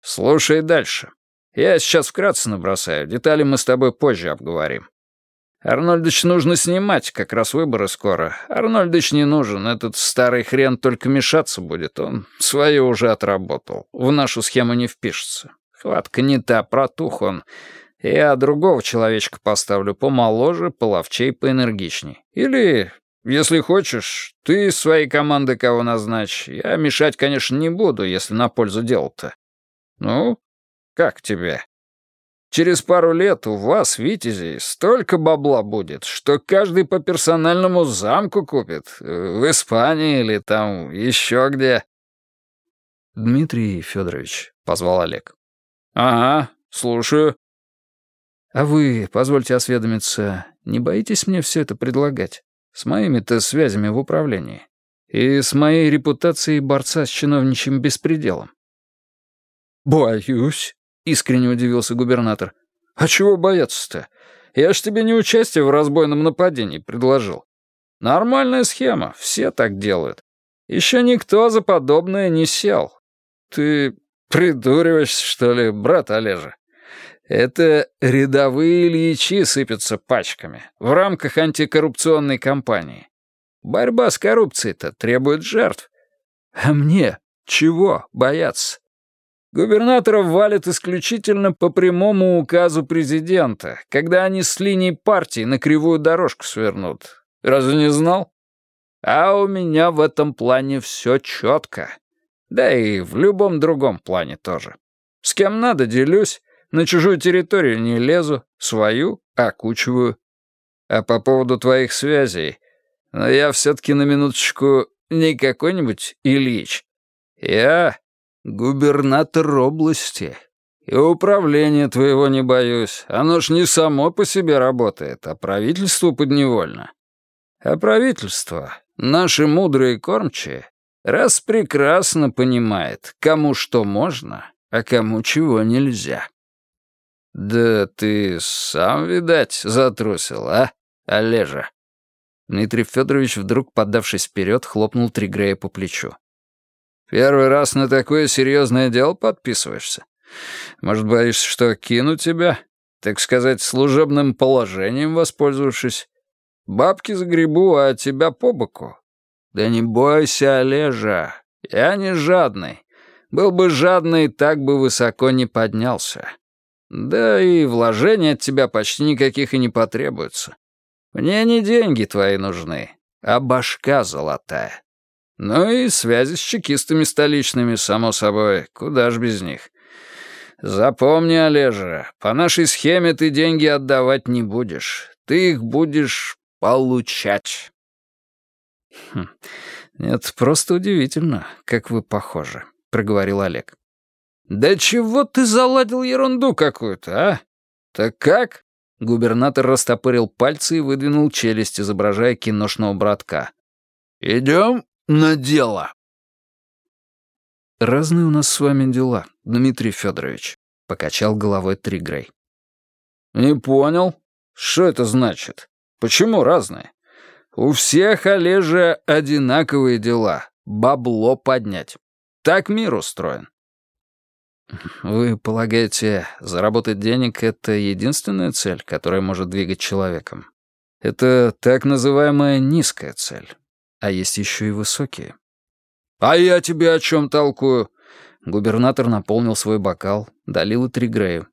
«Слушай дальше. Я сейчас вкратце набросаю, детали мы с тобой позже обговорим. Арнольдыч нужно снимать, как раз выборы скоро. Арнольдыч не нужен, этот старый хрен только мешаться будет, он свое уже отработал, в нашу схему не впишется. Хватка не та, протух он. Я другого человечка поставлю помоложе, половчей, поэнергичней. Или, если хочешь, ты из своей команды кого назначь. Я мешать, конечно, не буду, если на пользу дела-то. Ну, как тебе? Через пару лет у вас, Витязей, столько бабла будет, что каждый по персональному замку купит. В Испании или там еще где. «Дмитрий Федорович», — позвал Олег. «Ага, слушаю». «А вы, позвольте осведомиться, не боитесь мне все это предлагать? С моими-то связями в управлении. И с моей репутацией борца с чиновничьим беспределом». «Боюсь», — искренне удивился губернатор. «А чего бояться-то? Я ж тебе не участие в разбойном нападении предложил. Нормальная схема, все так делают. Еще никто за подобное не сел. Ты Придуриваешься, что ли, брат Олежа? Это рядовые Ильичи сыпятся пачками в рамках антикоррупционной кампании. Борьба с коррупцией-то требует жертв. А мне чего бояться? Губернаторов валят исключительно по прямому указу президента, когда они с линии партии на кривую дорожку свернут. Разве не знал? А у меня в этом плане все четко. Да и в любом другом плане тоже. С кем надо, делюсь. На чужую территорию не лезу, свою окучиваю. А по поводу твоих связей, но я все-таки на минуточку не какой-нибудь Ильич. Я губернатор области. И управления твоего не боюсь. Оно ж не само по себе работает, а правительству подневольно. А правительство, наши мудрые кормчие, раз прекрасно понимает, кому что можно, а кому чего нельзя. «Да ты сам, видать, затрусил, а, Олежа?» Дмитрий Федорович, вдруг поддавшись вперед, хлопнул Тригрея по плечу. «Первый раз на такое серьезное дело подписываешься? Может, боишься, что кину тебя? Так сказать, служебным положением воспользовавшись? Бабки за грибу, а тебя по боку? Да не бойся, Олежа, я не жадный. Был бы жадный, так бы высоко не поднялся. Да и вложений от тебя почти никаких и не потребуется. Мне не деньги твои нужны, а башка золотая. Ну и связи с чекистами столичными, само собой, куда ж без них. Запомни, Олежа, по нашей схеме ты деньги отдавать не будешь. Ты их будешь получать. Хм. «Нет, просто удивительно, как вы похожи», — проговорил Олег. «Да чего ты заладил ерунду какую-то, а? Так как?» Губернатор растопырил пальцы и выдвинул челюсть, изображая киношного братка. «Идем на дело». «Разные у нас с вами дела, Дмитрий Федорович», — покачал головой Тригрей. «Не понял. Что это значит? Почему разные? У всех, Олежа, одинаковые дела. Бабло поднять. Так мир устроен. Вы полагаете, заработать денег — это единственная цель, которая может двигать человеком? Это так называемая низкая цель. А есть еще и высокие. «А я тебе о чем толкую?» Губернатор наполнил свой бокал, долил и Тригрею.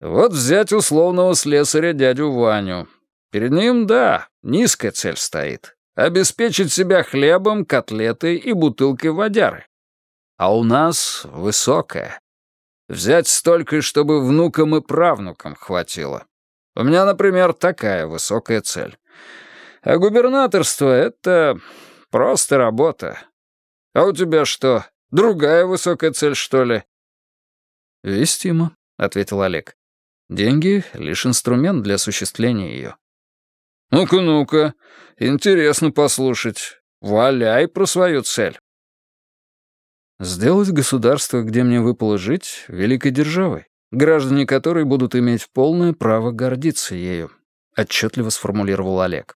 «Вот взять условного слесаря дядю Ваню. Перед ним, да, низкая цель стоит. Обеспечить себя хлебом, котлетой и бутылкой водяры. А у нас высокая. Взять столько, чтобы внукам и правнукам хватило. У меня, например, такая высокая цель. А губернаторство — это просто работа. А у тебя что, другая высокая цель, что ли? «Вестимо», — ответил Олег. «Деньги — лишь инструмент для осуществления ее». «Ну-ка, ну-ка, интересно послушать. Валяй про свою цель». Сделать государство, где мне выпало жить, великой державой, граждане которой будут иметь полное право гордиться ею», — отчетливо сформулировал Олег.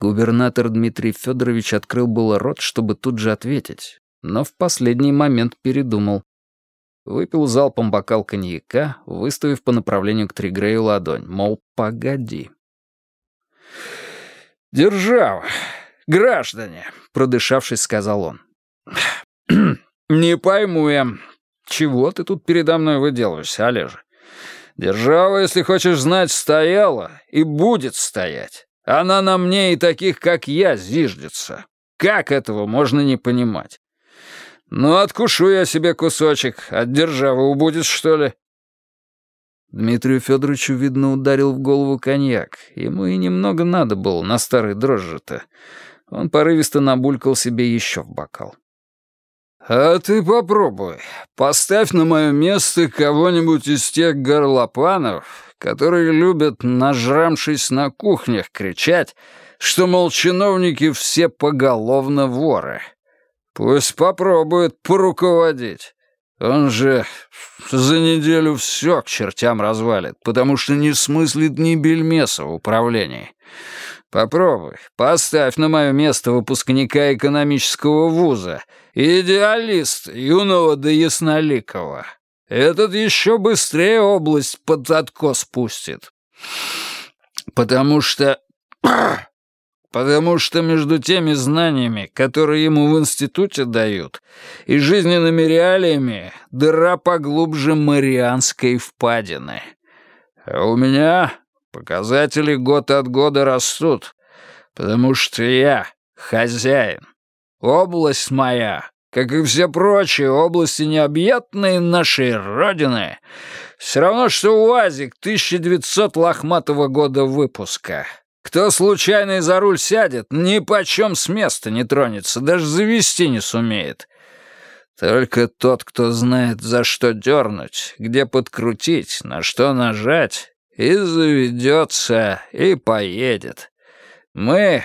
Губернатор Дмитрий Федорович открыл было рот, чтобы тут же ответить, но в последний момент передумал. Выпил залпом бокал коньяка, выставив по направлению к Тригрею ладонь, мол, погоди. «Держава, граждане», — продышавшись, сказал он. «Не пойму я, чего ты тут передо мной выделываешься, Олежа? Держава, если хочешь знать, стояла и будет стоять. Она на мне и таких, как я, зиждется. Как этого можно не понимать? Ну, откушу я себе кусочек, от державы убудет, что ли?» Дмитрию Федоровичу, видно, ударил в голову коньяк. Ему и немного надо было на старой дрожжи-то. Он порывисто набулькал себе еще в бокал. «А ты попробуй. Поставь на мое место кого-нибудь из тех горлопанов, которые любят, нажрамшись на кухнях, кричать, что, мол, чиновники все поголовно воры. Пусть попробует поруководить. Он же за неделю все к чертям развалит, потому что не смыслит ни бельмеса в управлении. Попробуй, поставь на мое место выпускника экономического вуза, идеалист юного до ясноликого. Этот еще быстрее область под откос пустит. Потому что... Потому что между теми знаниями, которые ему в институте дают, и жизненными реалиями дыра поглубже Марианской впадины. А у меня показатели год от года растут, потому что я хозяин. Область моя как и все прочие области необъятные нашей Родины, все равно, что УАЗик 1900 лохматого года выпуска. Кто случайно за руль сядет, ни почем с места не тронется, даже завести не сумеет. Только тот, кто знает, за что дернуть, где подкрутить, на что нажать, и заведется, и поедет. Мы,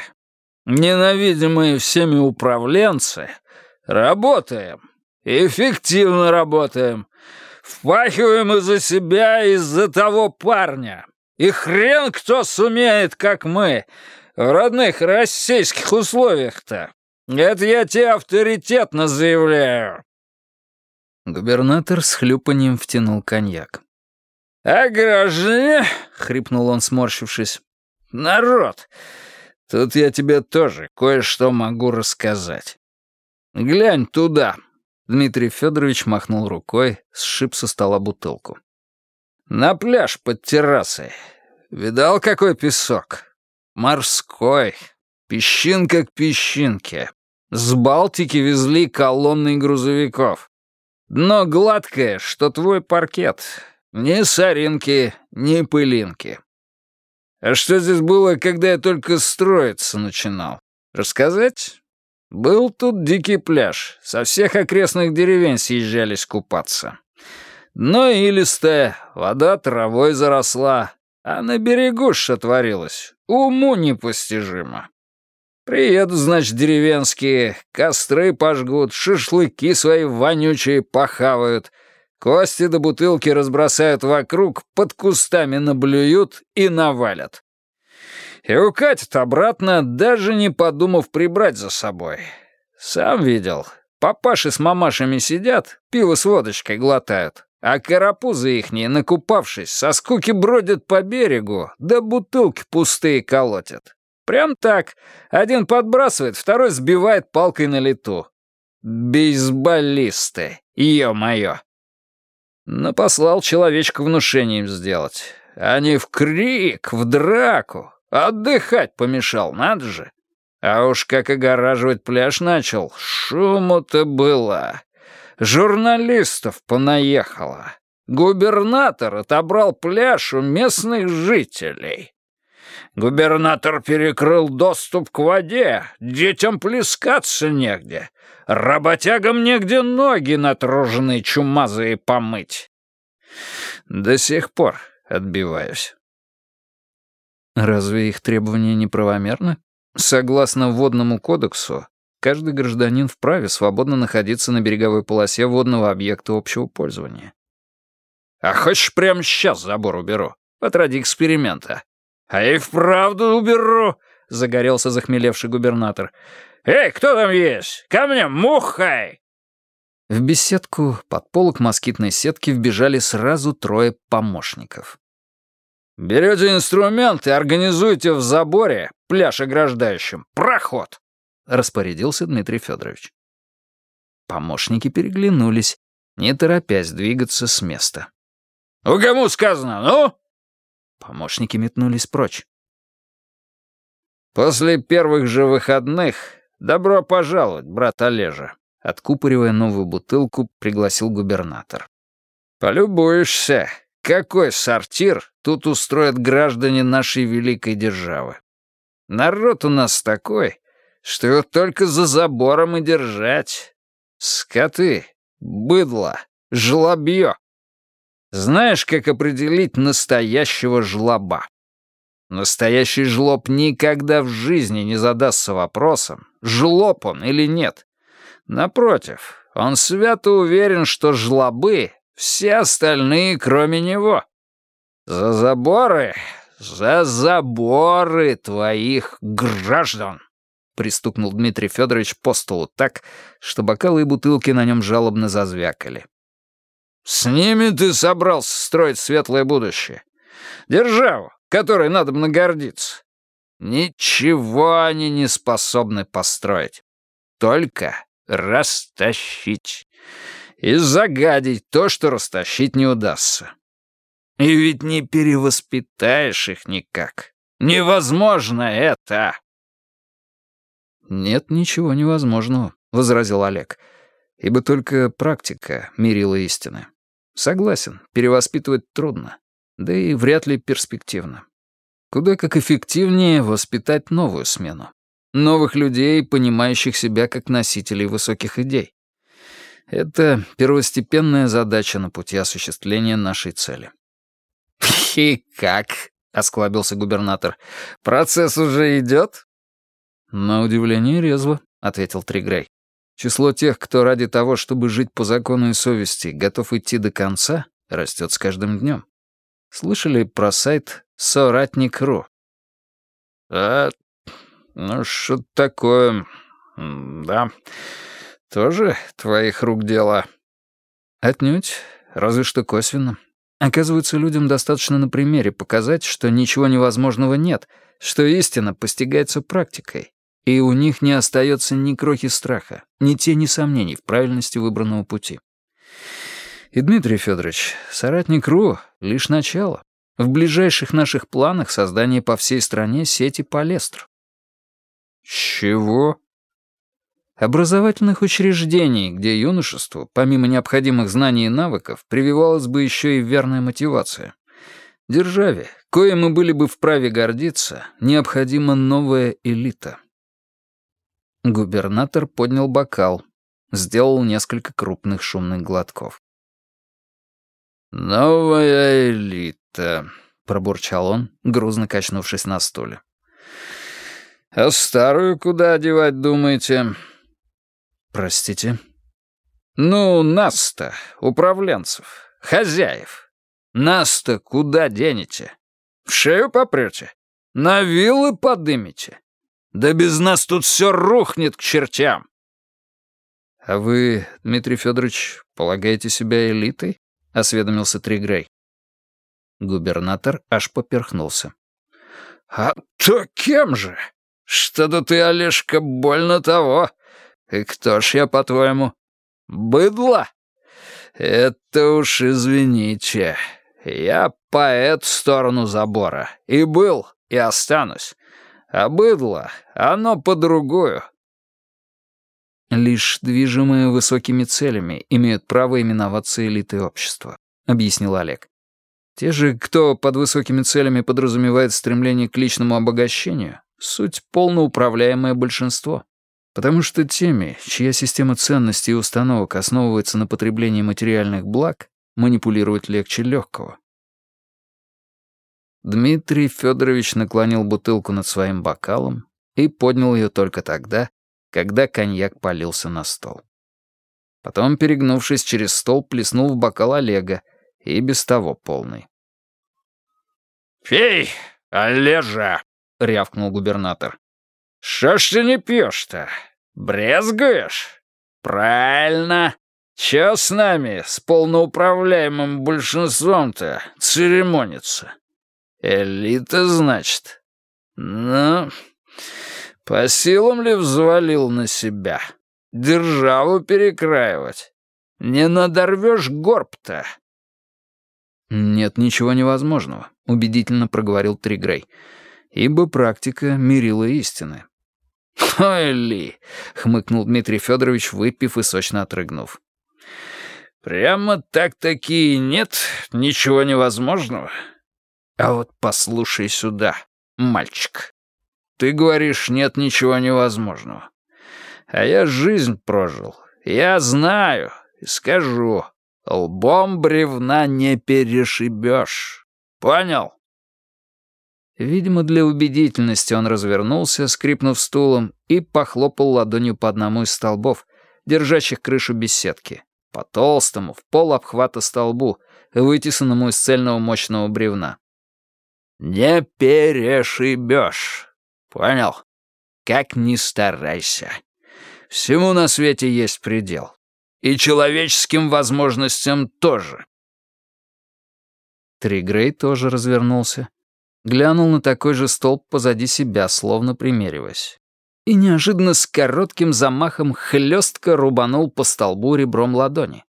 ненавидимые всеми управленцы, Работаем. Эффективно работаем. Впахиваем из-за себя, из-за того парня. И хрен кто сумеет, как мы, в родных российских условиях-то. Это я тебе авторитетно заявляю. Губернатор с хлюпанием втянул коньяк. «А граждане?» — хрипнул он, сморщившись. «Народ, тут я тебе тоже кое-что могу рассказать. «Глянь туда!» Дмитрий Федорович махнул рукой, сшиб со стола бутылку. «На пляж под террасой. Видал, какой песок? Морской. Песчинка к песчинке. С Балтики везли колонны грузовиков. Дно гладкое, что твой паркет. Ни соринки, ни пылинки. А что здесь было, когда я только строиться начинал? Рассказать? Был тут дикий пляж. Со всех окрестных деревень съезжались купаться. Но илистая, вода травой заросла, а на берегу что творилось, уму непостижимо. Приедут, значит, деревенские, костры пожгут, шашлыки свои вонючие похавают, кости до бутылки разбросают вокруг, под кустами наблюют и навалят и укатит обратно, даже не подумав прибрать за собой. Сам видел. Папаши с мамашами сидят, пиво с водочкой глотают, а карапузы ихние, накупавшись, со скуки бродят по берегу, да бутылки пустые колотят. Прям так. Один подбрасывает, второй сбивает палкой на лету. Бейсболисты, ё-моё. Напослал человечка внушением сделать. Они в крик, в драку, Отдыхать помешал, надо же. А уж как огораживать пляж начал, шуму-то было. Журналистов понаехало. Губернатор отобрал пляж у местных жителей. Губернатор перекрыл доступ к воде, детям плескаться негде, работягам негде ноги натруженные чумазые помыть. До сих пор отбиваюсь. Разве их требования неправомерны? Согласно Водному кодексу, каждый гражданин вправе свободно находиться на береговой полосе водного объекта общего пользования. «А хочешь, прямо сейчас забор уберу? Вот ради эксперимента». «А и вправду уберу», — загорелся захмелевший губернатор. «Эй, кто там есть? Ко мне, мухай!» В беседку под полок москитной сетки вбежали сразу трое помощников. «Берете инструмент и организуйте в заборе, пляж ограждающим, проход!» — распорядился Дмитрий Федорович. Помощники переглянулись, не торопясь двигаться с места. «У кому сказано, ну?» Помощники метнулись прочь. «После первых же выходных добро пожаловать, брат Олежа», откупоривая новую бутылку, пригласил губернатор. «Полюбуешься, какой сортир тут устроят граждане нашей великой державы? Народ у нас такой, что его только за забором и держать. Скоты, быдло, жлобье. Знаешь, как определить настоящего жлоба? Настоящий жлоб никогда в жизни не задастся вопросом, жлоб он или нет. Напротив, он свято уверен, что жлобы все остальные, кроме него. За заборы, за заборы твоих граждан!» Пристукнул Дмитрий Федорович по столу так, что бокалы и бутылки на нем жалобно зазвякали. «С ними ты собрался строить светлое будущее. Державу, которой надо нагордиться. Ничего они не способны построить. Только растащить. И загадить то, что растащить не удастся. И ведь не перевоспитаешь их никак. Невозможно это. «Нет ничего невозможного», — возразил Олег. «Ибо только практика мерила истины. Согласен, перевоспитывать трудно, да и вряд ли перспективно. Куда как эффективнее воспитать новую смену. Новых людей, понимающих себя как носителей высоких идей. Это первостепенная задача на пути осуществления нашей цели. «И как?» — осклабился губернатор. «Процесс уже идет?» «На удивление резво», — ответил Тригрей. «Число тех, кто ради того, чтобы жить по закону и совести, готов идти до конца, растет с каждым днем. Слышали про сайт «Соратник.ру»?» «А, ну что такое, да, тоже твоих рук дело?» «Отнюдь, разве что косвенно. Оказывается, людям достаточно на примере показать, что ничего невозможного нет, что истина постигается практикой, и у них не остается ни крохи страха, ни тени сомнений в правильности выбранного пути. И, Дмитрий Федорович, соратник РУ — лишь начало. В ближайших наших планах создание по всей стране сети Палестр. Чего? Образовательных учреждений, где юношеству, помимо необходимых знаний и навыков, прививалась бы еще и верная мотивация. Державе, кое мы были бы вправе гордиться, необходима новая элита. Губернатор поднял бокал, сделал несколько крупных шумных глотков. «Новая элита», — пробурчал он, грузно качнувшись на стуле. «А старую куда одевать, думаете?» «Простите?» «Ну, нас-то, управленцев, хозяев. Нас-то куда денете? В шею попрете? На вилы подымете? Да без нас тут все рухнет к чертям!» «А вы, Дмитрий Федорович, полагаете себя элитой?» — осведомился Тригрей. Губернатор аж поперхнулся. «А то кем же? Что-то ты, Олежка, больно того. И кто ж я, по-твоему? Быдло? Это уж извините. Я по эту сторону забора. И был, и останусь. А быдло, оно по другую. Лишь движимые высокими целями имеют право именоваться элитой общества, объяснил Олег. Те же, кто под высокими целями подразумевает стремление к личному обогащению, суть полноуправляемое большинство. Потому что теми, чья система ценностей и установок основывается на потреблении материальных благ, манипулировать легче легкого. Дмитрий Федорович наклонил бутылку над своим бокалом и поднял ее только тогда, когда коньяк полился на стол. Потом, перегнувшись через стол, плеснул в бокал Олега, и без того полный. «Пей, Олежа!» — рявкнул губернатор. «Что ж ты не пьешь-то? Брезгуешь? Правильно. Чё с нами, с полноуправляемым большинством-то, церемониться? Элита, значит? Ну, по силам ли взвалил на себя? Державу перекраивать? Не надорвешь горб-то?» «Нет ничего невозможного», — убедительно проговорил Тригрей. «Ибо практика мирила истины. «Ой, Ли!» — хмыкнул Дмитрий Федорович, выпив и сочно отрыгнув. «Прямо так-таки нет ничего невозможного. А вот послушай сюда, мальчик. Ты говоришь, нет ничего невозможного. А я жизнь прожил. Я знаю и скажу. Лбом бревна не перешибешь. Понял?» Видимо, для убедительности он развернулся, скрипнув стулом, и похлопал ладонью по одному из столбов, держащих крышу беседки, по толстому, в пол обхвата столбу, вытесанному из цельного мощного бревна. Не перешибешь. Понял? Как ни старайся. Всему на свете есть предел. И человеческим возможностям тоже. Тригрей тоже развернулся. Глянул на такой же столб позади себя, словно примериваясь. И неожиданно с коротким замахом хлестко рубанул по столбу ребром ладони.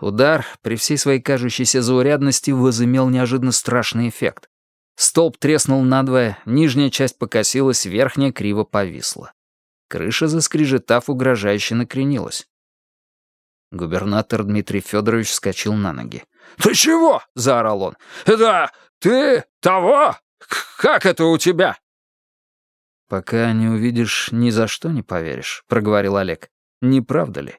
Удар, при всей своей кажущейся заурядности, возымел неожиданно страшный эффект. Столб треснул надвое, нижняя часть покосилась, верхняя криво повисла. Крыша, заскрежетав, угрожающе накренилась. Губернатор Дмитрий Федорович вскочил на ноги. «Ты чего?» — заорал он. «Это ты того? Как это у тебя?» «Пока не увидишь, ни за что не поверишь», — проговорил Олег. «Не правда ли?»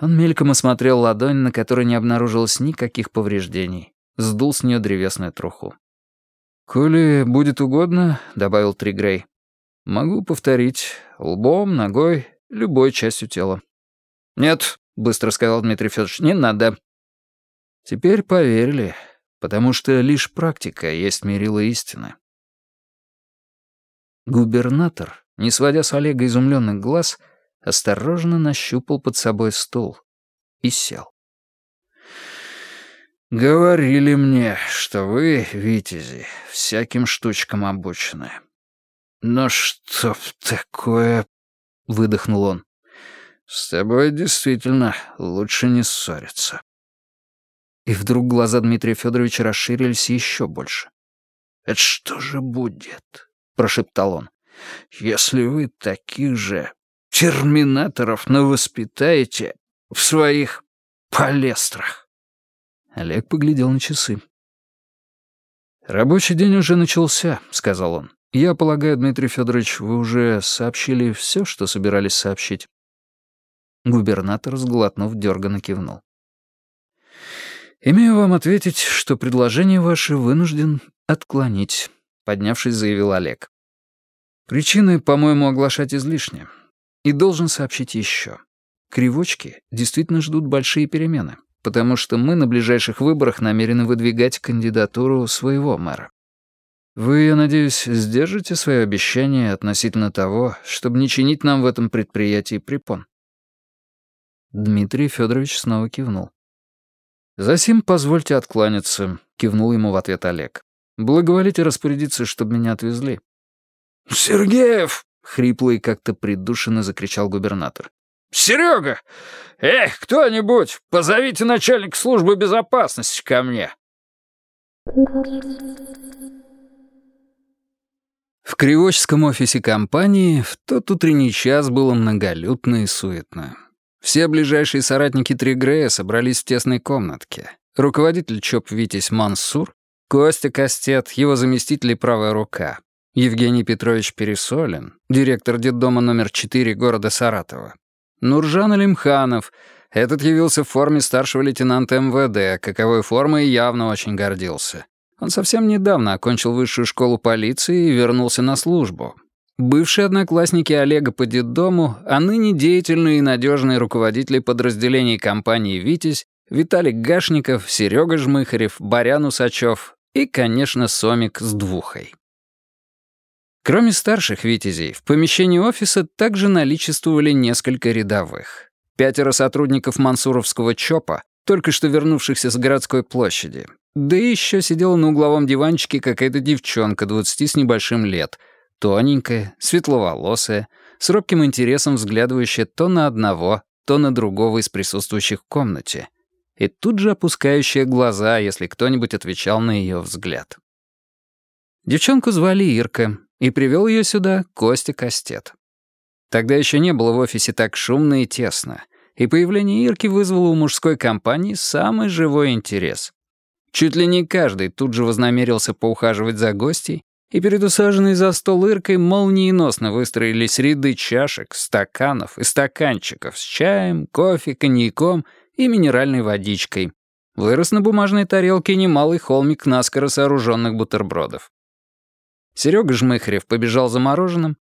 Он мельком осмотрел ладонь, на которой не обнаружилось никаких повреждений. Сдул с нее древесную труху. «Коли будет угодно», — добавил Тригрей, — «могу повторить. Лбом, ногой, любой частью тела». «Нет», — быстро сказал Дмитрий Федорович, — «не надо». Теперь поверили, потому что лишь практика есть мерила истины. Губернатор, не сводя с Олега изумленных глаз, — осторожно нащупал под собой стул и сел. «Говорили мне, что вы, витязи, всяким штучкам обучены. Но что такое...» — выдохнул он. «С тобой действительно лучше не ссориться». И вдруг глаза Дмитрия Федоровича расширились еще больше. «Это что же будет?» — прошептал он. «Если вы таких же терминаторов навоспитаете в своих палестрах. Олег поглядел на часы. «Рабочий день уже начался», — сказал он. «Я полагаю, Дмитрий Федорович, вы уже сообщили все, что собирались сообщить?» Губернатор, сглотнув, дерганно кивнул. «Имею вам ответить, что предложение ваше вынужден отклонить», — поднявшись, заявил Олег. «Причины, по-моему, оглашать излишне. И должен сообщить еще. Кривочки действительно ждут большие перемены, потому что мы на ближайших выборах намерены выдвигать кандидатуру своего мэра. Вы, я надеюсь, сдержите свое обещание относительно того, чтобы не чинить нам в этом предприятии препон. Дмитрий Федорович снова кивнул. «Засим позвольте откланяться», — кивнул ему в ответ Олег. «Благоволите распорядиться, чтобы меня отвезли». «Сергеев!» Хрипло и как-то придушенно закричал губернатор. «Серега! Эх, кто-нибудь, позовите начальник службы безопасности ко мне!» В кривочском офисе компании в тот утренний час было многолюдно и суетно. Все ближайшие соратники Тригрея собрались в тесной комнатке. Руководитель ЧОП Витязь Мансур, Костя Костет, его заместитель и правая рука, Евгений Петрович Пересолин, директор детдома номер 4 города Саратова. Нуржан Алимханов. Этот явился в форме старшего лейтенанта МВД, каковой формой явно очень гордился. Он совсем недавно окончил высшую школу полиции и вернулся на службу. Бывшие одноклассники Олега по детдому, а ныне деятельные и надежные руководители подразделений компании «Витязь» Виталик Гашников, Серега Жмыхарев, Барян Усачев и, конечно, Сомик с Двухой. Кроме старших витязей, в помещении офиса также наличествовали несколько рядовых. Пятеро сотрудников мансуровского ЧОПа, только что вернувшихся с городской площади. Да и еще сидела на угловом диванчике какая-то девчонка двадцати с небольшим лет, тоненькая, светловолосая, с робким интересом взглядывающая то на одного, то на другого из присутствующих в комнате. И тут же опускающая глаза, если кто-нибудь отвечал на ее взгляд. Девчонку звали Ирка, и привел ее сюда Костя Костет. Тогда еще не было в офисе так шумно и тесно, и появление Ирки вызвало у мужской компании самый живой интерес. Чуть ли не каждый тут же вознамерился поухаживать за гостей, и перед усаженной за стол Иркой молниеносно выстроились ряды чашек, стаканов и стаканчиков с чаем, кофе, коньяком и минеральной водичкой. Вырос на бумажной тарелке немалый холмик наскоро сооруженных бутербродов. Серега Жмыхарев побежал за мороженым.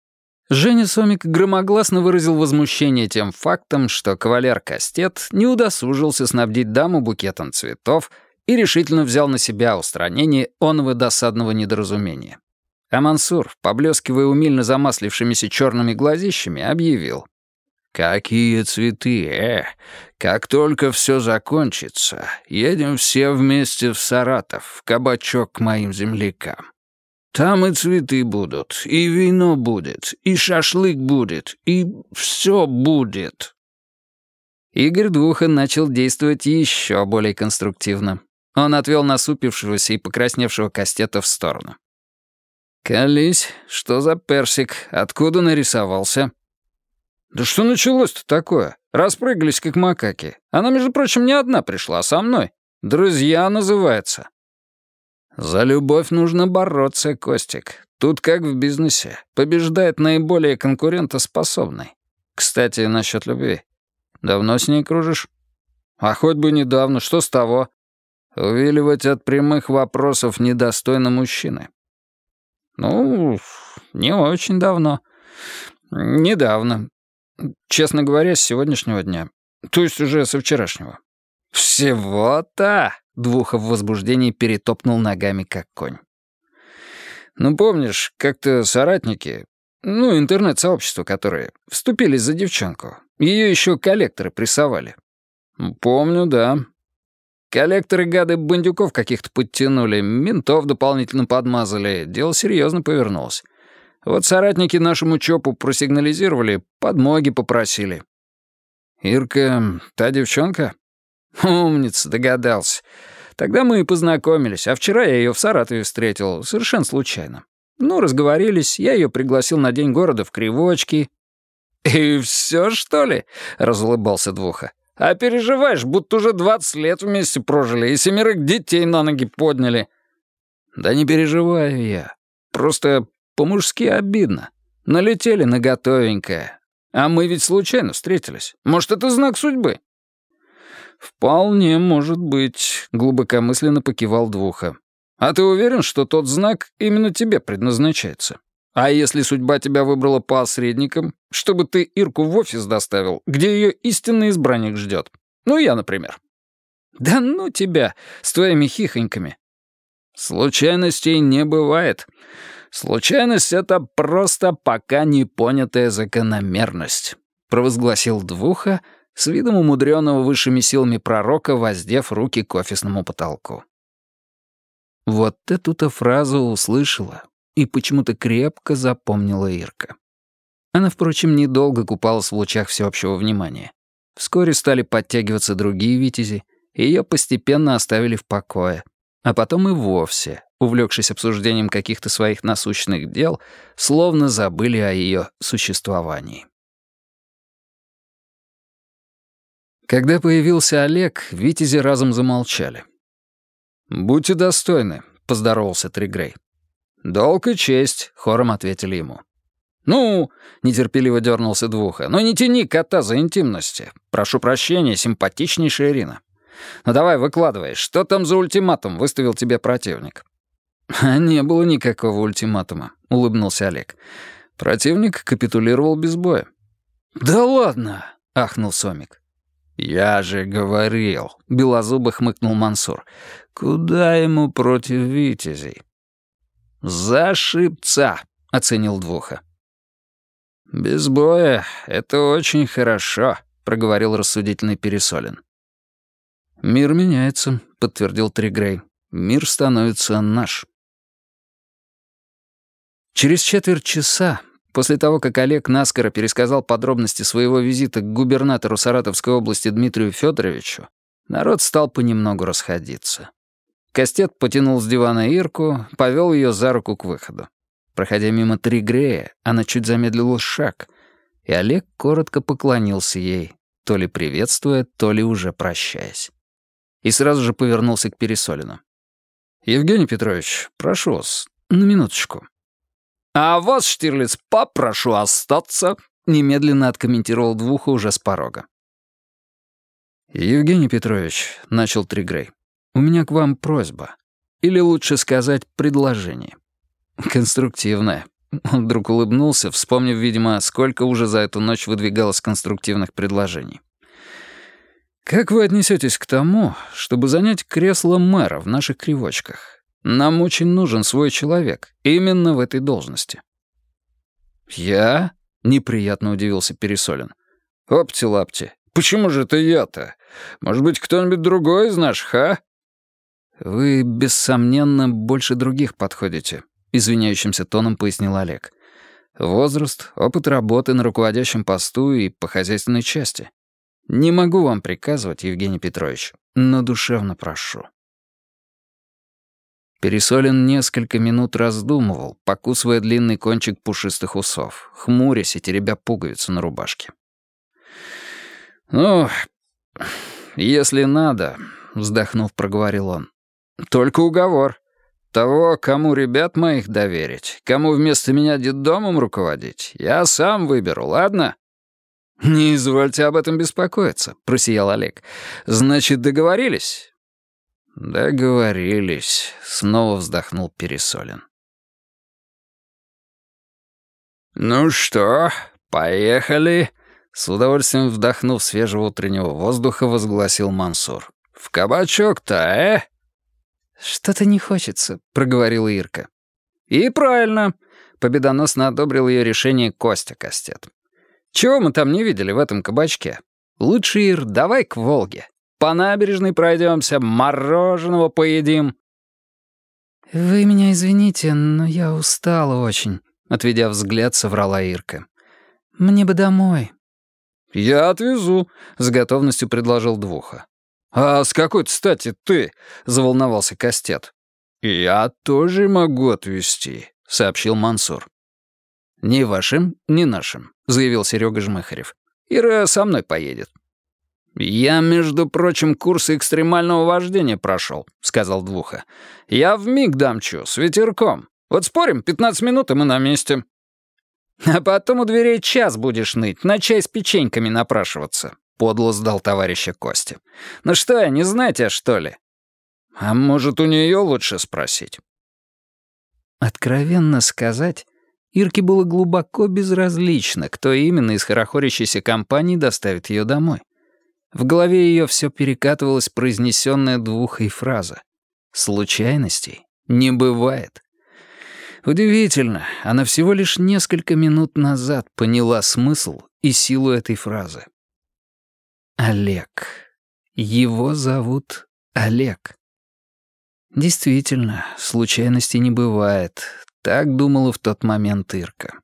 Женя Сомик громогласно выразил возмущение тем фактом, что кавалер Кастет не удосужился снабдить даму букетом цветов и решительно взял на себя устранение оного досадного недоразумения. А Мансур, поблескивая умильно замаслившимися черными глазищами, объявил. «Какие цветы, э! Как только все закончится, едем все вместе в Саратов, в кабачок к моим землякам. Там и цветы будут, и вино будет, и шашлык будет, и все будет». Игорь Двуха начал действовать еще более конструктивно. Он отвел насупившегося и покрасневшего кастета в сторону. «Колись, что за персик? Откуда нарисовался?» «Да что началось-то такое? Распрыгались, как макаки. Она, между прочим, не одна пришла, а со мной. Друзья называется». «За любовь нужно бороться, Костик. Тут как в бизнесе. Побеждает наиболее конкурентоспособный. Кстати, насчет любви. Давно с ней кружишь?» «А хоть бы недавно, что с того?» «Увиливать от прямых вопросов недостойно мужчины». «Ну, не очень давно. Недавно. Честно говоря, с сегодняшнего дня. То есть уже со вчерашнего. Всего-то! Двухов в возбуждении перетопнул ногами, как конь. Ну, помнишь, как-то соратники, ну, интернет-сообщество которые, вступились за девчонку. Ее еще коллекторы прессовали. Помню, да. Коллекторы гады бандюков каких-то подтянули, ментов дополнительно подмазали. Дело серьезно повернулось. Вот соратники нашему ЧОПу просигнализировали, подмоги попросили. Ирка, та девчонка? Умница, догадался. Тогда мы и познакомились, а вчера я ее в Саратове встретил, совершенно случайно. Ну, разговорились, я ее пригласил на День города в Кривочки. «И все, что ли?» — разулыбался Двуха. «А переживаешь, будто уже двадцать лет вместе прожили и семерых детей на ноги подняли». «Да не переживаю я. Просто по-мужски обидно. Налетели на готовенькое. А мы ведь случайно встретились. Может, это знак судьбы?» «Вполне может быть», — глубокомысленно покивал Двуха. «А ты уверен, что тот знак именно тебе предназначается? А если судьба тебя выбрала посредником, чтобы ты Ирку в офис доставил, где ее истинный избранник ждет? Ну, я, например». «Да ну тебя, с твоими хихоньками». «Случайностей не бывает. «Случайность — это просто пока не понятая закономерность», — провозгласил Двуха, с видом умудренного высшими силами пророка, воздев руки к офисному потолку. Вот эту-то фразу услышала и почему-то крепко запомнила Ирка. Она, впрочем, недолго купалась в лучах всеобщего внимания. Вскоре стали подтягиваться другие витязи, и ее постепенно оставили в покое. А потом и вовсе увлекшись обсуждением каких-то своих насущных дел, словно забыли о ее существовании. Когда появился Олег, витязи разом замолчали. «Будьте достойны», — поздоровался Тригрей. «Долг и честь», — хором ответили ему. «Ну», — нетерпеливо дернулся Двуха, «ну не тяни кота за интимности. Прошу прощения, симпатичнейшая Ирина. Ну давай, выкладывай, что там за ультиматум выставил тебе противник?» «Не было никакого ультиматума», — улыбнулся Олег. Противник капитулировал без боя. «Да ладно!» — ахнул Сомик. «Я же говорил», — белозубо хмыкнул Мансур. «Куда ему против витязей?» «Зашибца», — оценил Двуха. «Без боя — это очень хорошо», — проговорил рассудительный Пересолин. «Мир меняется», — подтвердил Тригрей. «Мир становится наш». Через четверть часа, после того, как Олег наскоро пересказал подробности своего визита к губернатору Саратовской области Дмитрию Федоровичу, народ стал понемногу расходиться. Кастет потянул с дивана Ирку, повел ее за руку к выходу. Проходя мимо Тригрея, она чуть замедлила шаг, и Олег коротко поклонился ей, то ли приветствуя, то ли уже прощаясь. И сразу же повернулся к Пересолину. «Евгений Петрович, прошу вас, на минуточку». «А вас, Штирлиц, попрошу остаться», — немедленно откомментировал Двуха уже с порога. «Евгений Петрович», — начал Тригрей, — «у меня к вам просьба. Или лучше сказать, предложение. Конструктивное». Он вдруг улыбнулся, вспомнив, видимо, сколько уже за эту ночь выдвигалось конструктивных предложений. «Как вы отнесетесь к тому, чтобы занять кресло мэра в наших кривочках? Нам очень нужен свой человек, именно в этой должности». «Я?» — неприятно удивился Пересолин. «Опти-лапти, почему же это я-то? Может быть, кто-нибудь другой из наших, а?» «Вы, бессомненно, больше других подходите», — извиняющимся тоном пояснил Олег. «Возраст, опыт работы на руководящем посту и по хозяйственной части. Не могу вам приказывать, Евгений Петрович, но душевно прошу». Пересолин несколько минут раздумывал, покусывая длинный кончик пушистых усов, хмурясь и теребя пуговицу на рубашке. «Ну, если надо», — вздохнув, проговорил он, — «только уговор. Того, кому ребят моих доверить, кому вместо меня детдомом руководить, я сам выберу, ладно?» «Не извольте об этом беспокоиться», — просиял Олег. «Значит, договорились?» «Договорились», — снова вздохнул Пересолин. «Ну что, поехали?» С удовольствием вдохнув свежего утреннего воздуха, возгласил Мансур. «В кабачок-то, э?» «Что-то не хочется», — проговорила Ирка. «И правильно», — победоносно одобрил ее решение Костя Костет. Чего мы там не видели в этом кабачке? Лучше, Ир, давай к Волге. По набережной пройдемся, мороженого поедим». «Вы меня извините, но я устала очень», — отведя взгляд, соврала Ирка. «Мне бы домой». «Я отвезу», — с готовностью предложил Двуха. «А с какой стати ты?» — заволновался Костет. «Я тоже могу отвезти», — сообщил Мансур. «Ни вашим, ни нашим», — заявил Серега Жмыхарев. «Ира со мной поедет». «Я, между прочим, курсы экстремального вождения прошел», — сказал Двуха. «Я вмиг дамчу, с ветерком. Вот спорим, 15 минут, и мы на месте». «А потом у дверей час будешь ныть, на чай с печеньками напрашиваться», — подло сдал товарища Костя. «Ну что, не знаете, что ли?» «А может, у нее лучше спросить?» Откровенно сказать, Ирке было глубоко безразлично, кто именно из хорохорящейся компании доставит ее домой. В голове ее все перекатывалась произнесенная двухой фраза. «Случайностей не бывает». Удивительно, она всего лишь несколько минут назад поняла смысл и силу этой фразы. Олег. Его зовут Олег. Действительно, случайностей не бывает. Так думала в тот момент Ирка.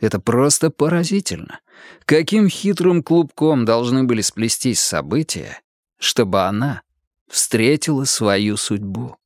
Это просто поразительно. Каким хитрым клубком должны были сплестись события, чтобы она встретила свою судьбу.